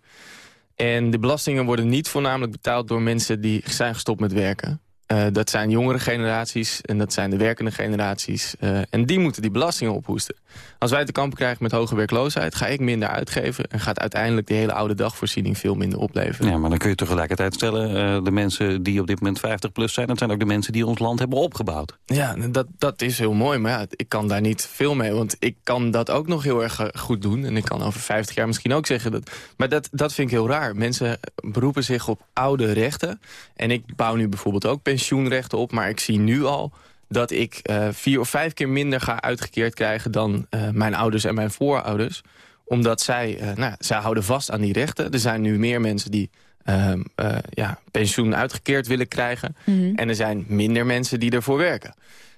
En de belastingen worden niet voornamelijk betaald door mensen die zijn gestopt met werken. Uh, dat zijn jongere generaties en dat zijn de werkende generaties. Uh, en die moeten die belastingen ophoesten. Als wij te kampen krijgen met hoge werkloosheid... ga ik minder uitgeven en gaat uiteindelijk de hele oude dagvoorziening veel minder opleveren. Ja, maar dan kun je tegelijkertijd stellen... Uh, de mensen die op dit moment 50 plus zijn... dat zijn ook de mensen die ons land hebben opgebouwd. Ja, dat, dat is heel mooi, maar ja, ik kan daar niet veel mee. Want ik kan dat ook nog heel erg goed doen. En ik kan over 50 jaar misschien ook zeggen dat... Maar dat, dat vind ik heel raar. Mensen beroepen zich op oude rechten. En ik bouw nu bijvoorbeeld ook pensioenrechten op. Maar ik zie nu al dat ik uh, vier of vijf keer minder ga uitgekeerd krijgen... dan uh, mijn ouders en mijn voorouders. Omdat zij, uh, nou, zij houden vast aan die rechten. Er zijn nu meer mensen die ja, pensioen uitgekeerd willen krijgen. Mm -hmm. En er zijn minder mensen die ervoor werken.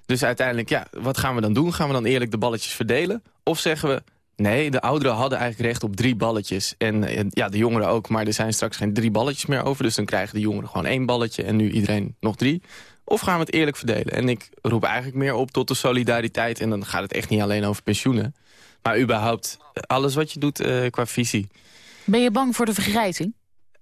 Dus uiteindelijk, ja, wat gaan we dan doen? Gaan we dan eerlijk de balletjes verdelen? Of zeggen we, Nee, de ouderen hadden eigenlijk recht op drie balletjes. En, en, ja, de jongeren ook, maar er zijn straks geen drie balletjes meer over. Dus dan krijgen de jongeren gewoon één balletje en nu iedereen nog drie. Of gaan we het eerlijk verdelen? En ik roep eigenlijk meer op tot de solidariteit. En dan gaat het echt niet alleen over pensioenen. Maar überhaupt alles wat je doet uh, qua visie. Ben je bang voor de vergrijzing?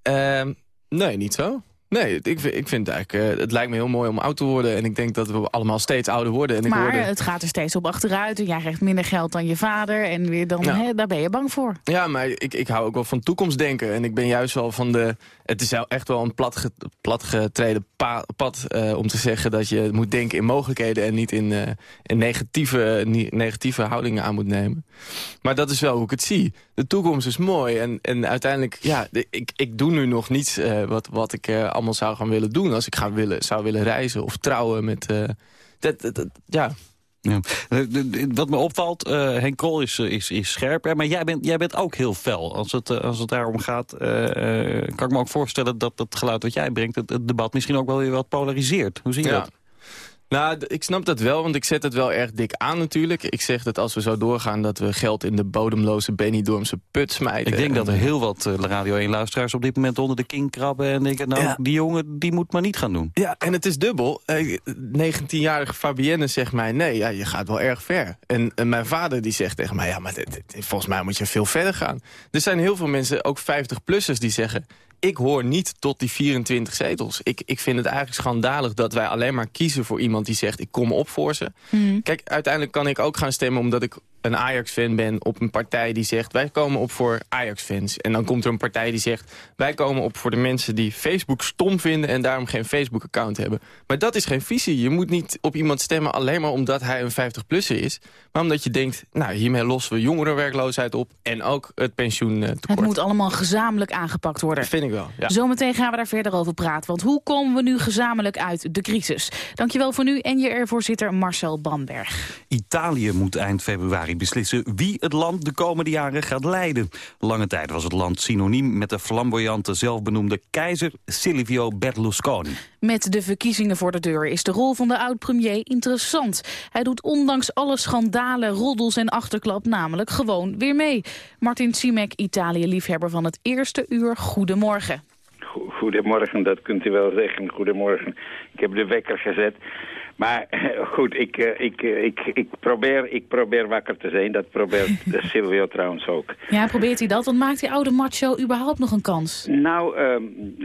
Uh, nee, niet zo. Nee, ik, ik vind eigenlijk, uh, het lijkt me heel mooi om oud te worden. En ik denk dat we allemaal steeds ouder worden. En ik maar het gaat er steeds op achteruit. En jij krijgt minder geld dan je vader. En weer dan, ja. daar ben je bang voor. Ja, maar ik, ik hou ook wel van toekomstdenken. En ik ben juist wel van de... Het is echt wel een platge, platgetreden pa, pad uh, om te zeggen... dat je moet denken in mogelijkheden en niet in, uh, in negatieve, negatieve houdingen aan moet nemen. Maar dat is wel hoe ik het zie. De toekomst is mooi. En, en uiteindelijk, ja, ik, ik doe nu nog niets wat, wat ik allemaal zou gaan willen doen. Als ik ga willen, zou willen reizen of trouwen met... Uh, dat, dat, dat, ja. ja. Wat me opvalt, uh, Henk Krol is, is, is scherp, hè? maar jij bent, jij bent ook heel fel. Als het, als het daarom gaat, kan ik me ook voorstellen dat het geluid wat jij brengt... Het, het, debat misschien ook wel weer wat polariseert. Hoe zie je ja. dat? Nou, ik snap dat wel, want ik zet het wel erg dik aan natuurlijk. Ik zeg dat als we zo doorgaan dat we geld in de bodemloze Benidormse put smijten. Ik denk dat er heel wat uh, Radio 1-luisteraars op dit moment onder de king krabben... en denken, nou, ja. die jongen die moet maar niet gaan doen. Ja, en het is dubbel. Uh, 19-jarige Fabienne zegt mij, nee, ja, je gaat wel erg ver. En, en mijn vader die zegt tegen mij, ja, maar dit, dit, volgens mij moet je veel verder gaan. Er zijn heel veel mensen, ook 50-plussers, die zeggen ik hoor niet tot die 24 zetels. Ik, ik vind het eigenlijk schandalig dat wij alleen maar kiezen voor iemand die zegt... ik kom op voor ze. Mm. Kijk, uiteindelijk kan ik ook gaan stemmen omdat ik een Ajax-fan ben... op een partij die zegt wij komen op voor Ajax-fans. En dan komt er een partij die zegt... wij komen op voor de mensen die Facebook stom vinden... en daarom geen Facebook-account hebben. Maar dat is geen visie. Je moet niet op iemand stemmen alleen maar omdat hij een 50-plusser is... maar omdat je denkt, nou, hiermee lossen we jongerenwerkloosheid op... en ook het pensioentekort. Het moet allemaal gezamenlijk aangepakt worden. Dat vind ik wel, ja. Zometeen gaan we daar verder over praten. Want hoe komen we nu gezamenlijk uit de crisis? Dankjewel voor nu en je voorzitter Marcel Bamberg. Italië moet eind februari januari beslissen wie het land de komende jaren gaat leiden. Lange tijd was het land synoniem met de flamboyante zelfbenoemde keizer Silvio Berlusconi. Met de verkiezingen voor de deur is de rol van de oud-premier interessant. Hij doet ondanks alle schandalen, roddels en achterklap namelijk gewoon weer mee. Martin Simek, Italië-liefhebber van het eerste uur. Goedemorgen. Goedemorgen, dat kunt u wel zeggen. Goedemorgen. Ik heb de wekker gezet. Maar goed, ik, eh, ik, eh, ik, ik, probeer, ik probeer wakker te zijn. Dat probeert Silvio trouwens ook. Ja, probeert hij dat? Want maakt die oude macho überhaupt nog een kans? Nou, ehm,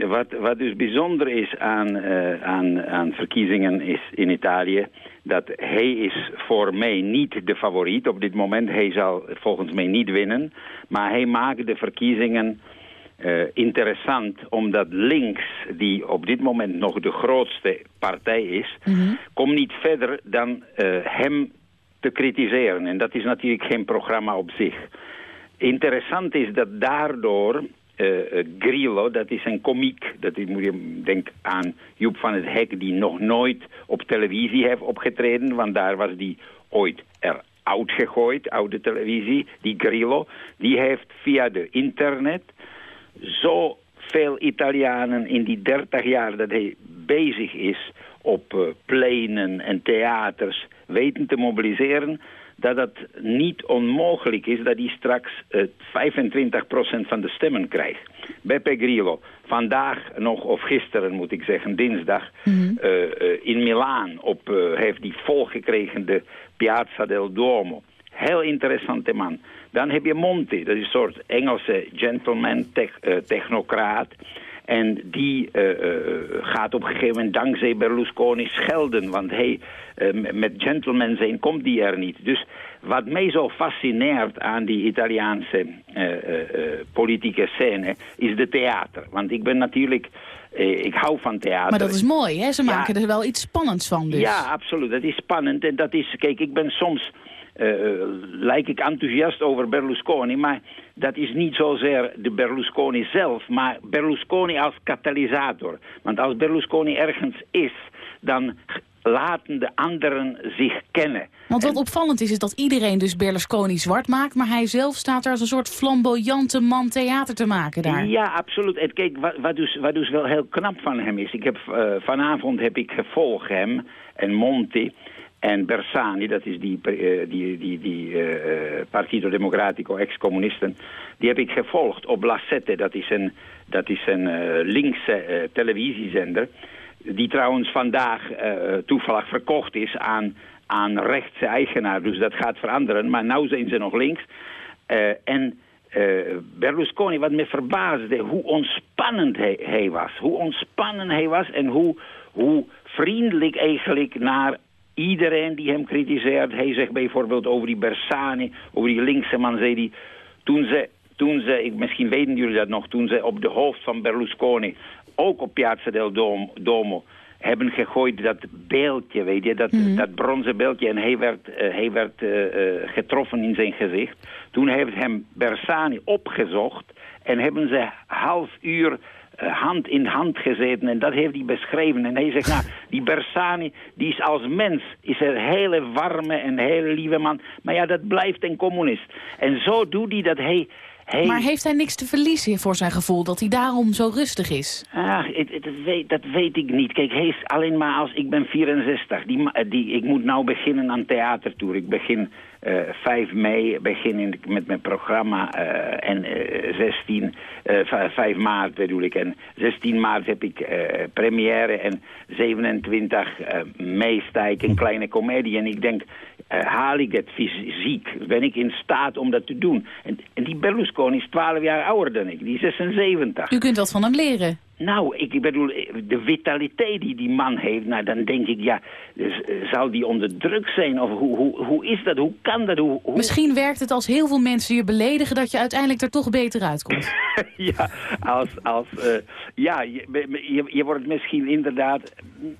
wat, wat dus bijzonder is aan, uh, aan, aan verkiezingen is in Italië... dat hij is voor mij niet de favoriet op dit moment. Hij zal volgens mij niet winnen. Maar hij maakt de verkiezingen uh, interessant omdat links, die op dit moment nog de grootste partij is, mm komt niet verder dan uh, hem te kritiseren. En dat is natuurlijk geen programma op zich. Interessant is dat daardoor uh, Grillo, dat is een komiek, dat is, moet je denken aan Joep van het Hek, die nog nooit op televisie heeft opgetreden, want daar was die ooit er uitgegooid, oude televisie, die Grillo, die heeft via de internet zo veel Italianen in die 30 jaar dat hij bezig is op uh, plenen en theaters weten te mobiliseren, dat het niet onmogelijk is dat hij straks uh, 25% van de stemmen krijgt. Beppe Grillo, vandaag nog, of gisteren moet ik zeggen, dinsdag, mm -hmm. uh, in Milaan op, heeft hij volgekregen de Piazza del Duomo. Heel interessante man. Dan heb je Monti, dat is een soort Engelse gentleman, tech, uh, technocraat. En die uh, uh, gaat op een gegeven moment dankzij Berlusconi schelden. Want hij, met gentleman zijn komt die er niet. Dus wat mij zo fascineert aan die Italiaanse politieke scène is de theater. Want ik ben natuurlijk... ik hou van theater. Maar dat is mooi, hè? Ze maken ja, er wel iets spannends van dus. Ja, absoluut. Dat is spannend. En dat is... Kijk, ik ben soms uh, lijk ik enthousiast over Berlusconi, maar dat is niet zozeer de Berlusconi zelf, maar Berlusconi als katalysator. Want als Berlusconi ergens is, dan laten de anderen zich kennen. Want wat en... opvallend is, is dat iedereen dus Berlusconi zwart maakt... maar hij zelf staat er als een soort flamboyante man theater te maken daar. Ja, absoluut. En kijk, wat, wat, dus, wat dus wel heel knap van hem is... Ik heb, uh, vanavond heb ik gevolgd hem en Monti... En Bersani, dat is die, uh, die, die, die uh, Partito Democratico, ex-communisten, die heb ik gevolgd op La. Dat is een, dat is een uh, linkse televisiezender, die trouwens vandaag toevallig verkocht is aan, aan rechtse eigenaar. Dus dat gaat veranderen, maar nu zijn ze nog links. en Berlusconi, wat me verbaasde, hoe ontspannend hij, hij was. Hoe ontspannen hij was en hoe, hoe vriendelijk eigenlijk naar iedereen die hem kritiseert. Hij zegt bijvoorbeeld over die Bersani, over die linkse man, zei hij... Toen ze, toen ze, ik, misschien weten jullie dat nog, toen ze op de hoofd van Berlusconi... ook op Piazza del Domo hebben gegooid dat beeldje, weet je, dat, mm. dat bronzen beeldje. En hij werd, uh, hij werd uh, uh, getroffen in zijn gezicht. Toen heeft hem Bersani opgezocht en hebben ze half uur hand in hand gezeten en dat heeft hij beschreven. En hij zegt, nou, die Bersani, die is als mens, is een hele warme en hele lieve man. Maar ja, dat blijft een communist. En zo doet hij dat hij... Hey. Maar heeft hij niks te verliezen voor zijn gevoel dat hij daarom zo rustig is? Ah, het, het, weet, dat weet ik niet. Kijk, hij is alleen maar als... Ik ben 64. Die, die, ik moet nou beginnen aan theatertour. Ik begin uh, 5 mei begin in, met mijn programma uh, en uh, 16, 5 maart bedoel ik. En 16 maart heb ik première en 27 mei sta ik een kleine komedie. En ik denk, haal ik het fysiek? Ben ik in staat om dat te doen? En, en die Berlusconi is 12 jaar ouder dan ik, die is 76. U kunt wat van hem leren. Nou, ik bedoel, de vitaliteit die die man heeft, nou dan denk ik, ja, dus, uh, zou die onder druk zijn? Of hoe, hoe, hoe is dat? Hoe kan dat? Hoe, hoe... Misschien werkt het als heel veel mensen je beledigen dat je uiteindelijk er toch beter uitkomt. ja, als, als, uh, ja je, je, je, wordt misschien inderdaad,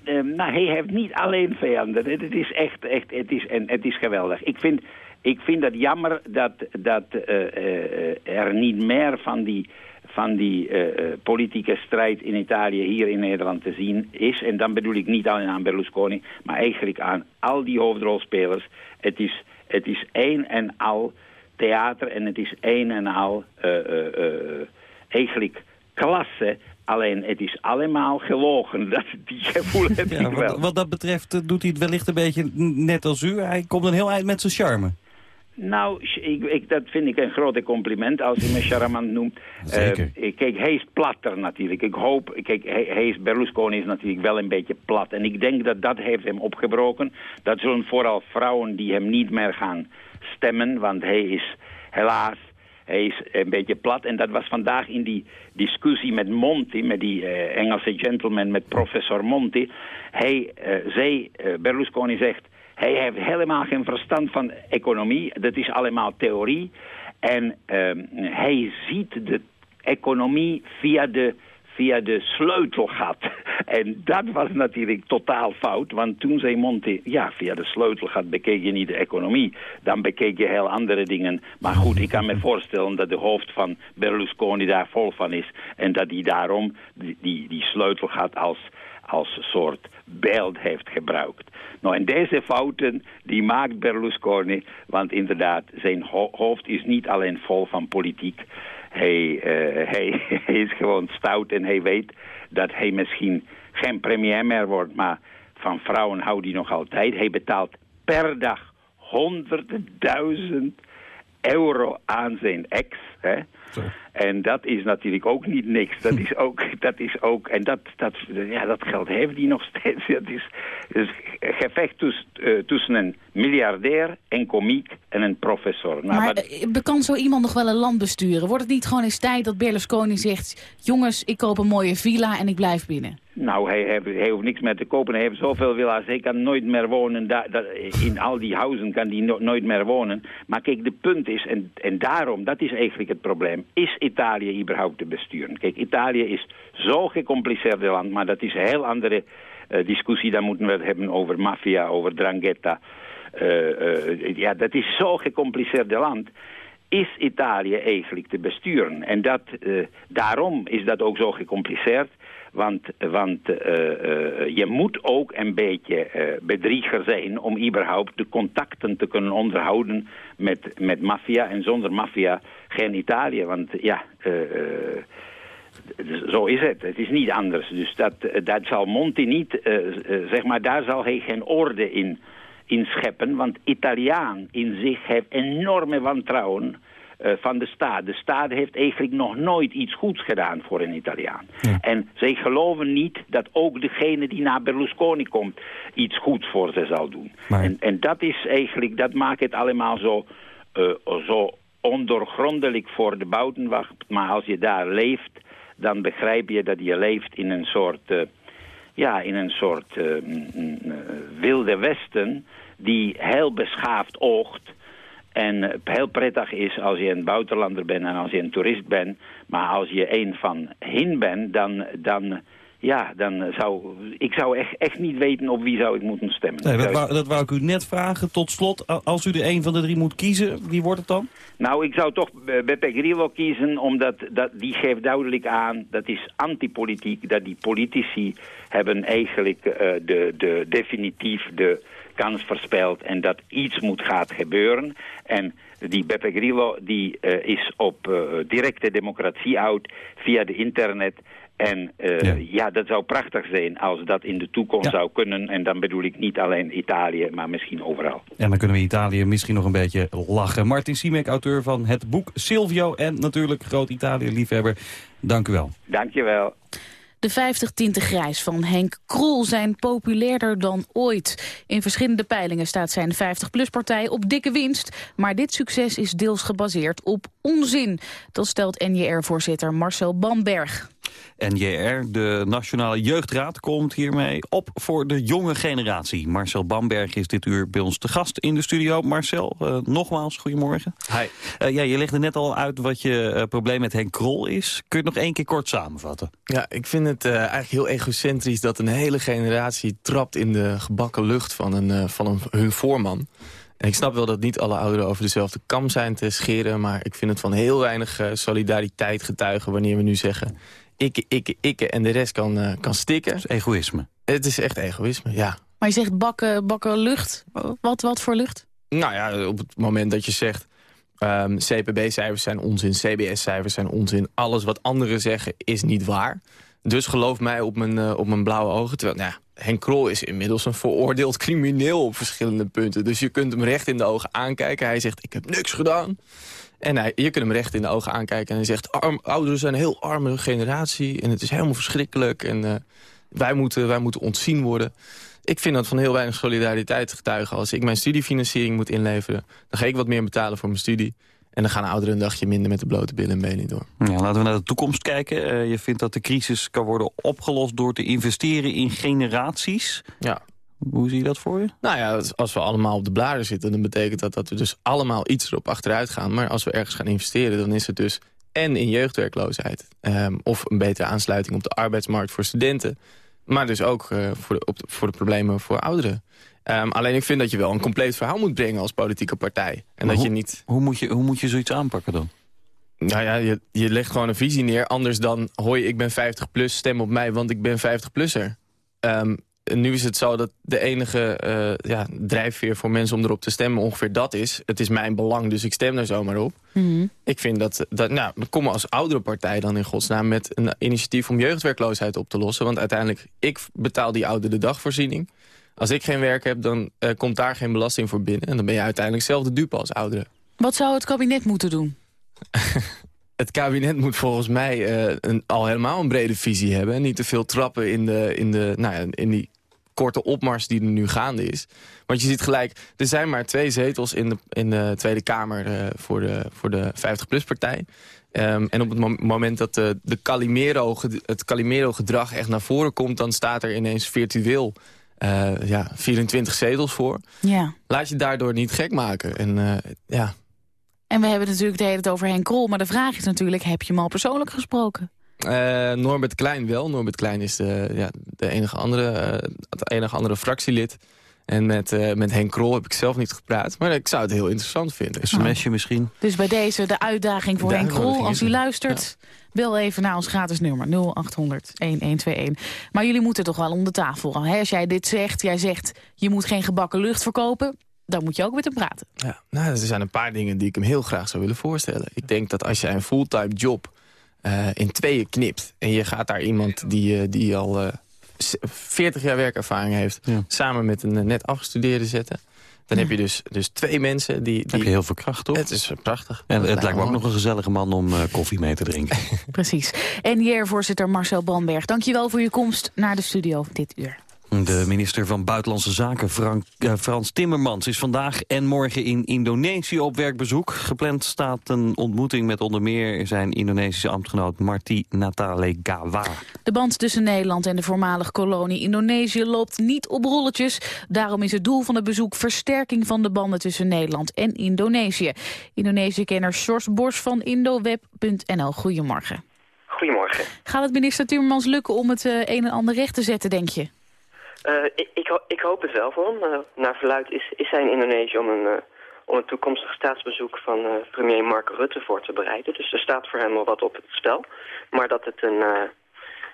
uh, nou hij heeft niet alleen vijanden. Het, het is echt, echt, het is, en het is geweldig. Ik vind, ik vind het jammer dat, dat er niet meer van die van die uh, politieke strijd in Italië hier in Nederland te zien is. En dan bedoel ik niet alleen aan Berlusconi, maar eigenlijk aan al die hoofdrolspelers. Het is Het is één en al theater en het is één en al uh, uh, eigenlijk klasse. Alleen het is allemaal gelogen. Dat, die gevoel heb ja, ik wel. Wat, wat, dat betreft doet hij het wellicht een beetje net als u. Hij komt een heel eind met zijn charme. Nou, ik, ik, dat vind ik een grote compliment als hij me charmant noemt. Zeker. Uh, kijk, hij is platter natuurlijk. Ik hoop, kijk, hij, hij, is, Berlusconi is natuurlijk wel een beetje plat. En ik denk dat dat heeft hem opgebroken. Dat zullen vooral vrouwen die hem niet meer gaan stemmen. Want hij is helaas, hij is een beetje plat. En dat was vandaag in die discussie met Monti, met die uh, Engelse gentleman, met professor Monti. Hij uh, zei, Berlusconi zegt... Hij heeft helemaal geen verstand van economie. Dat is allemaal theorie. En uh, hij ziet de economie via de, via de sleutelgat. En dat was natuurlijk totaal fout. Want toen zei Monti, ja, via de sleutelgat bekeek je niet de economie. Dan bekeek je heel andere dingen. Maar goed, ik kan me voorstellen dat de hoofd van Berlusconi daar vol van is. En dat hij daarom die, die, die sleutelgat als als soort beeld heeft gebruikt. Nou, en deze fouten, die maakt Berlusconi, want inderdaad, zijn ho hoofd is niet alleen vol van politiek. Hij, hij, hij, is gewoon stout en hij weet dat hij misschien geen premier meer wordt, maar van vrouwen houdt hij nog altijd. Hij betaalt per dag honderdduizend euro aan zijn ex. Hè? En dat is natuurlijk ook niet niks. Dat is ook, dat is ook en dat, dat, ja, dat geld heeft hij nog steeds. Dat is, is gevecht tuss, uh, tussen een miljardair, een komiek en een professor. Nou, maar wat... kan zo iemand nog wel een land besturen? Wordt het niet gewoon eens tijd dat Berlusconi zegt... jongens, ik koop een mooie villa en ik blijf binnen? Nou, hij, hij, hij, hoeft niks meer te kopen. Hij heeft zoveel villa's. Hij kan nooit meer wonen. Da, da, in al die huizen kan hij no, nooit meer wonen. Maar kijk, de punt is, en, en daarom, dat is eigenlijk het probleem... is Italië überhaupt te besturen? Kijk, Italië is zo'n gecompliceerd land... maar dat is een heel andere uh, discussie. Dan moeten we het hebben over maffia, over drangheta. Uh, uh, ja, dat is zo'n gecompliceerd land is Italië eigenlijk te besturen. En dat, daarom is dat ook zo gecompliceerd. Want, want je moet ook een beetje bedrieger zijn om überhaupt de contacten te kunnen onderhouden met, met maffia. En zonder maffia geen Italië. Want ja, zo is het. Het is niet anders. Dus dat, dat zal Monti niet, zeg maar, daar zal hij geen orde in in scheppen. Want Italiaan in zich heeft enorme wantrouwen van de staat. De staat heeft eigenlijk nog nooit iets goeds gedaan voor een Italiaan. Ja. En zij geloven niet dat ook degene die naar Berlusconi komt... iets goeds voor ze zal doen. Maar... En, en dat is eigenlijk, dat maakt het allemaal zo, uh, zo ondoorgrondelijk voor de buitenwacht. Maar als je daar leeft, dan begrijp je dat je leeft in een soort... Uh, ja, in een soort uh, wilde westen die heel beschaafd oogt. En heel prettig is als je een buitenlander bent en als je een toerist bent. Maar als je een van hen bent, dan, dan, ja, dan zou ik zou echt, echt niet weten op wie zou ik moeten stemmen. Nee, dat, wou, dat wou ik u net vragen. Tot slot, als u er een van de drie moet kiezen, wie wordt het dan? Nou, ik zou toch Beppe Grillo kiezen, omdat dat, die geeft duidelijk aan... dat is antipolitiek, dat die politici hebben eigenlijk uh, de, de, definitief de kans verspeeld... en dat iets moet gaan gebeuren. En die Beppe Grillo die, uh, is op uh, directe democratie uit via de internet... En uh, ja. ja. dat zou prachtig zijn als dat in de toekomst ja. zou kunnen. En dan bedoel ik niet alleen Italië, maar misschien overal. En dan kunnen we Italië misschien nog een beetje lachen. Martin Simek, auteur van het boek Silvio en natuurlijk groot Italië-liefhebber. Dank u wel. Dank je wel. De 50 tinten grijs van Henk Krol zijn populairder dan ooit. In verschillende peilingen staat zijn 50PLUS-partij op dikke winst. Maar dit succes is deels gebaseerd op onzin. Dat stelt NJR-voorzitter Marcel Bamberg. NJR, de Nationale Jeugdraad, komt hiermee op voor de jonge generatie. Marcel Bamberg is dit uur bij ons te gast in de studio. Marcel, uh, nogmaals, goedemorgen. Hi. Uh, ja, je legde net al uit wat je uh, probleem met Henk Krol is. Kun je het nog één keer kort samenvatten? Ja, ik vind het eigenlijk heel egocentrisch dat een hele generatie trapt in de gebakken lucht van, een, van een, hun voorman. En ik snap wel dat niet alle ouderen over dezelfde kam zijn te scheren... maar ik vind het van heel weinig solidariteit getuigen wanneer we nu zeggen ikke, ikke, ikke en de rest kan, uh, kan stikken. Het is egoïsme. Het is echt egoïsme, ja. Maar je zegt bakken, bakken lucht. Wat, wat voor lucht? Nou ja, op het moment dat je zegt... ehm, CPB-cijfers zijn onzin, CBS-cijfers zijn onzin... alles wat anderen zeggen is niet waar. Dus geloof mij op mijn, eh, op mijn blauwe ogen. Terwijl, nou ja, Henk Krol is inmiddels een veroordeeld crimineel op verschillende punten. Dus je kunt hem recht in de ogen aankijken. Hij zegt, ik heb niks gedaan. En hij, je kunt hem recht in de ogen aankijken en hij zegt... Arm, ouderen zijn een heel arme generatie en het is helemaal verschrikkelijk... en eh, wij, moeten, wij moeten ontzien worden. Ik vind dat van heel weinig solidariteit getuigen. Als ik mijn studiefinanciering moet inleveren... dan ga ik wat meer betalen voor mijn studie... En dan gaan ouderen een dagje minder met de blote billen en benen door. Ja, laten we naar de toekomst kijken. Eh, je vindt dat de crisis kan worden opgelost door te investeren in generaties. Ja. Hoe zie je dat voor je? Nou ja, als we allemaal op de blaren zitten... dan betekent dat dat we dus allemaal iets erop achteruit gaan. Maar als we ergens gaan investeren, dan is het dus... en in jeugdwerkloosheid. ehm, of een betere aansluiting op de arbeidsmarkt voor studenten. Maar dus ook eh, voor, de, op de, voor de problemen voor ouderen. Ehm, alleen ik vind dat je wel een compleet verhaal moet brengen als politieke partij. En Maar dat je hoe- niet... Hoe moet je, hoe moet je zoiets aanpakken dan? Nou ja, je, je legt gewoon een visie neer. Anders dan, hoi, ik ben 50 plus, stem op mij, want ik ben 50-plusser. Ehm, nu is het zo dat de enige eh, ja, drijfveer voor mensen om erop te stemmen ongeveer dat is. Het is mijn belang, dus ik stem daar zomaar op. Ik vind dat, dat nou, komen als oudere partij dan in godsnaam met een initiatief om jeugdwerkloosheid op te lossen. Want uiteindelijk, ik betaal die oude de dagvoorziening. Als ik geen werk heb, dan eh, komt daar geen belasting voor binnen. En dan ben je uiteindelijk zelf de dupe als oudere. Wat zou het kabinet moeten doen? Het kabinet moet volgens mij eh, een, al helemaal een brede visie hebben. En niet te veel trappen in, de, in, de, nou ja, in die korte opmars die er nu gaande is. Want je ziet gelijk, er zijn maar twee zetels in de, in de Tweede Kamer eh, voor de, voor de 50PLUS-partij. Ehm, en op het mom- moment dat de, de Calimero, het Calimero-gedrag echt naar voren komt... dan staat er ineens virtueel eh, ja, 24 zetels voor. Ja. Laat je daardoor niet gek maken. En eh, ja, En we hebben natuurlijk de hele tijd over Henk Krol. Maar de vraag is natuurlijk, heb je hem al persoonlijk gesproken? Eh, Norbert Klein wel. Norbert Klein is de, ja, de enige andere, eh, het enige andere fractielid. En met, eh, met Henk Krol heb ik zelf niet gepraat. Maar ik zou het heel interessant vinden. Een sms'je misschien? Dus bij deze de uitdaging voor De Henk Krol. Als u er. luistert, bel even naar ons gratis nummer 0800 1121. Maar jullie moeten toch wel om de tafel. Hè? Als jij dit zegt, jij zegt je moet geen gebakken lucht verkopen... dan moet je ook met hem praten. Ja, nou, er zijn een paar dingen die ik hem heel graag zou willen voorstellen. Ik denk dat als jij een fulltime job eh, in tweeën knipt... en je gaat daar iemand die, eh, die al eh, s- 40 jaar werkervaring heeft... samen met een eh, net afgestudeerde zetten... dan heb je dus, dus twee mensen die... die Heb je heel veel kracht, toch? Het is eh, prachtig. En het lijkt me ook nog een gezellige man om eh, koffie mee te drinken. Precies. NJR-voorzitter Marcel Brandberg, dankjewel voor je komst naar de studio dit uur. De minister van Buitenlandse Zaken, Frank, eh, Frans Timmermans... is vandaag en morgen in Indonesië op werkbezoek. Gepland staat een ontmoeting met onder meer zijn Indonesische ambtgenoot... Marti Natalegawa. De band tussen Nederland en de voormalige kolonie Indonesië loopt niet op rolletjes. Daarom is het doel van het bezoek versterking van de banden tussen Nederland en Indonesië. Indonesië-kenner Sjors Bos van indoweb.nl. Goedemorgen. Goedemorgen. Gaat het minister Timmermans lukken om het eh, een en ander recht te zetten, denk je? Eh, ik, ik, ho- ik hoop het wel voor hem. Eh, naar verluid is, is hij in Indonesië om een, eh, om een toekomstig staatsbezoek van premier Mark Rutte voor te bereiden. Dus er staat voor hem wel wat op het spel. Maar dat het een,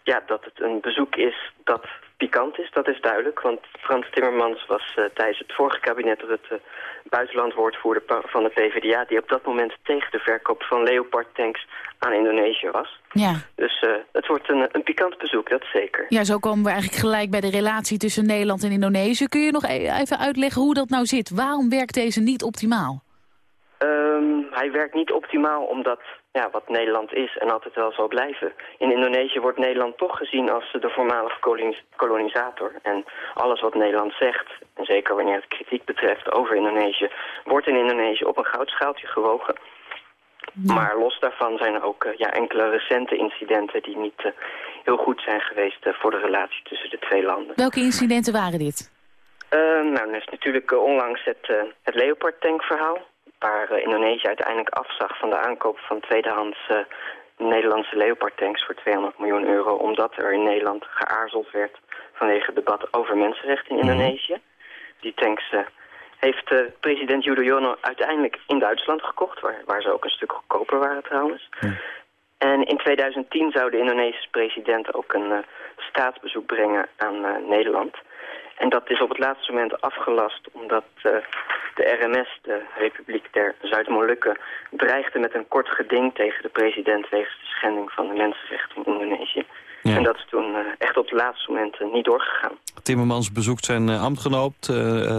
ja, dat het een bezoek is dat pikant is, dat is duidelijk. Want Frans Timmermans was eh, tijdens het vorige kabinet Rutte buitenlandwoordvoerder pa- van de PvdA... die op dat moment tegen de verkoop van Leopard-tanks aan Indonesië was. Ja. Dus eh, het wordt een, een pikant bezoek, dat zeker. ja, zo komen we eigenlijk gelijk bij de relatie tussen Nederland en Indonesië. Kun je nog e- even uitleggen hoe dat nou zit? Waarom werkt deze niet optimaal? Ehm, hij werkt niet optimaal omdat ja, wat Nederland is en altijd wel zal blijven. In Indonesië wordt Nederland toch gezien als de voormalige kolonis- kolonisator. En alles wat Nederland zegt, en zeker wanneer het kritiek betreft over Indonesië... wordt in Indonesië op een goudschaaltje gewogen. Maar los daarvan zijn er ook eh, ja, enkele recente incidenten... die niet eh, heel goed zijn geweest eh, voor de relatie tussen de twee landen. Welke incidenten waren dit? Eh, nou, dan is natuurlijk onlangs het, het Leopard-tankverhaal... waar eh, Indonesië uiteindelijk afzag van de aankoop van tweedehands eh, Nederlandse Leopard-tanks voor 200 miljoen euro... omdat er in Nederland geaarzeld werd vanwege het debat over mensenrechten in Indonesië. Die tanks eh, heeft eh, president Yudhoyono uiteindelijk in Duitsland gekocht... Waar, waar ze ook een stuk goedkoper waren trouwens. En in 2010 zou de Indonesische president ook een staatsbezoek brengen aan Nederland... En dat is op het laatste moment afgelast omdat eh, De RMS, de Republiek der Zuid-Molukken, dreigde met een kort geding tegen de president wegens de schending van de mensenrechten in Indonesië. En dat is toen echt op het laatste moment niet doorgegaan. Timmermans bezoekt zijn ambtgenoot,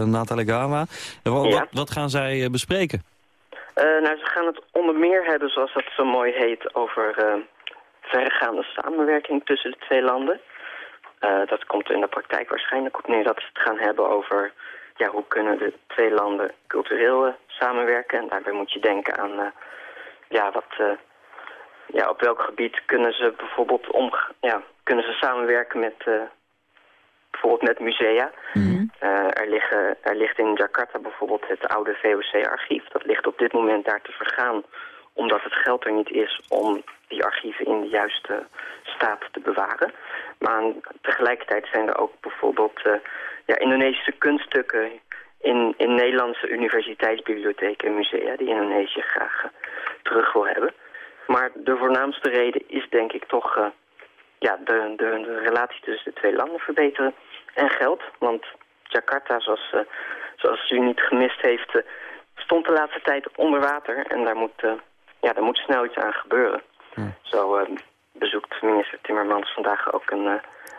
Nathalie Gawa. Wat, wat, wat, gaan zij bespreken? nou, ze gaan het onder meer hebben, zoals dat zo mooi heet, over verregaande samenwerking tussen de twee landen. Uh, dat komt in de praktijk waarschijnlijk op neer dat ze het gaan hebben over ja, hoe kunnen de twee landen cultureel uh, samenwerken. En daarbij moet je denken aan uh, ja, wat, ja, op welk gebied kunnen ze bijvoorbeeld om, ja, kunnen ze samenwerken met bijvoorbeeld met musea. Mm er, liggen, er ligt in Jakarta bijvoorbeeld het oude VOC-archief. Dat ligt op dit moment daar te vergaan omdat het geld er niet is om die archieven in de juiste staat te bewaren. Maar tegelijkertijd zijn er ook bijvoorbeeld uh, ja, Indonesische kunststukken in, in Nederlandse universiteitsbibliotheken en musea die Indonesië graag uh, terug wil hebben. Maar de voornaamste reden is denk ik toch uh, ja, de, de, de, relatie tussen de twee landen verbeteren en geld. Want Jakarta, zoals, zoals u niet gemist heeft, stond de laatste tijd onder water en daar moet ja, er moet snel iets aan gebeuren. Zo uh, bezoekt minister Timmermans vandaag ook een, uh,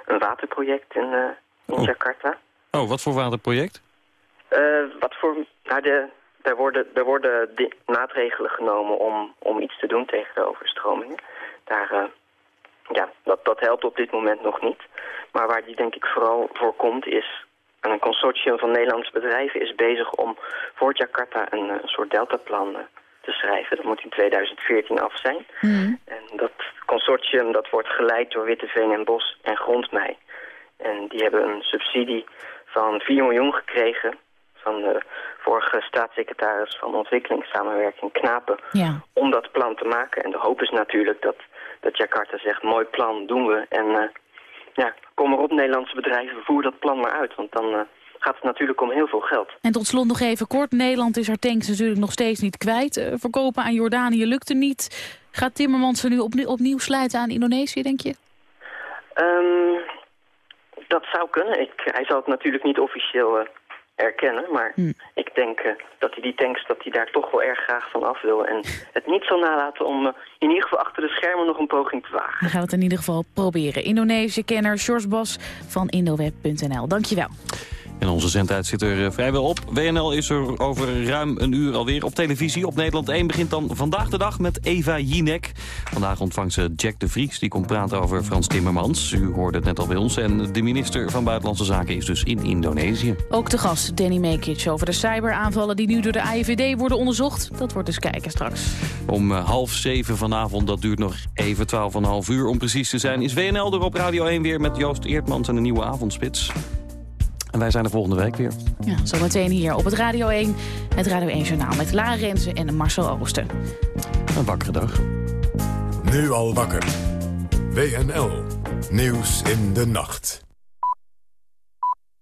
een waterproject in, uh, in oh. Jakarta. Oh, wat voor waterproject? wat voor... Nou, de, er worden, er worden maatregelen genomen om, om iets te doen tegen de overstromingen. Daar, ja, dat, dat helpt op dit moment nog niet. Maar waar die denk ik vooral voor komt is... een consortium van Nederlandse bedrijven is bezig om voor Jakarta een, een soort deltaplan te schrijven. Dat moet in 2014 af zijn. Mm. En dat consortium dat wordt geleid door Witteveen en Bos en Grondmei. En die hebben een subsidie van 4 miljoen gekregen van de vorige staatssecretaris van ontwikkelingssamenwerking Knapen ja. om dat plan te maken. En de hoop is natuurlijk dat, dat Jakarta zegt, mooi plan, doen we. En uh, ja, kom maar op Nederlandse bedrijven, voer dat plan maar uit. Want dan, uh, gaat het natuurlijk om heel veel geld. En tot slot nog even kort. Nederland is haar tanks natuurlijk nog steeds niet kwijt. Uh, verkopen aan Jordanië lukte niet. Gaat Timmermans er nu opnieuw, opnieuw sluiten aan Indonesië, denk je? Um, dat zou kunnen. Ik, hij zal het natuurlijk niet officieel uh, erkennen. Maar hm. ik denk uh, dat hij die tanks dat hij daar toch wel erg graag van af wil. En het niet zal nalaten om in ieder geval achter de schermen nog een poging te wagen. We gaan het in ieder geval proberen. Indonesië-kenner George Bas van Indoweb.nl. Dankjewel. En onze zendtijd zit er eh, vrijwel op. WNL is er over ruim een uur alweer op televisie. Op Nederland 1 begint dan vandaag de dag met Eva Jinek. Vandaag ontvangt ze Jack de Vries, die komt praten over Frans Timmermans. U hoorde het net al bij ons. En de minister van Buitenlandse Zaken is dus in Indonesië. Ook de gast Danny Mekic over de cyberaanvallen die nu door de AIVD worden onderzocht. Dat wordt dus kijken straks. Om eh, half zeven vanavond, dat duurt nog even twaalf en half uur om precies te zijn... is WNL er op Radio 1 weer met Joost Eertmans en een nieuwe avondspits. En wij zijn er volgende week weer. Ja, zometeen hier op het Radio 1. Het Radio 1 Journaal met Lara Rensen en Marcel Oosten. Een wakkere dag. Nu al wakker. WNL. Nieuws in de nacht.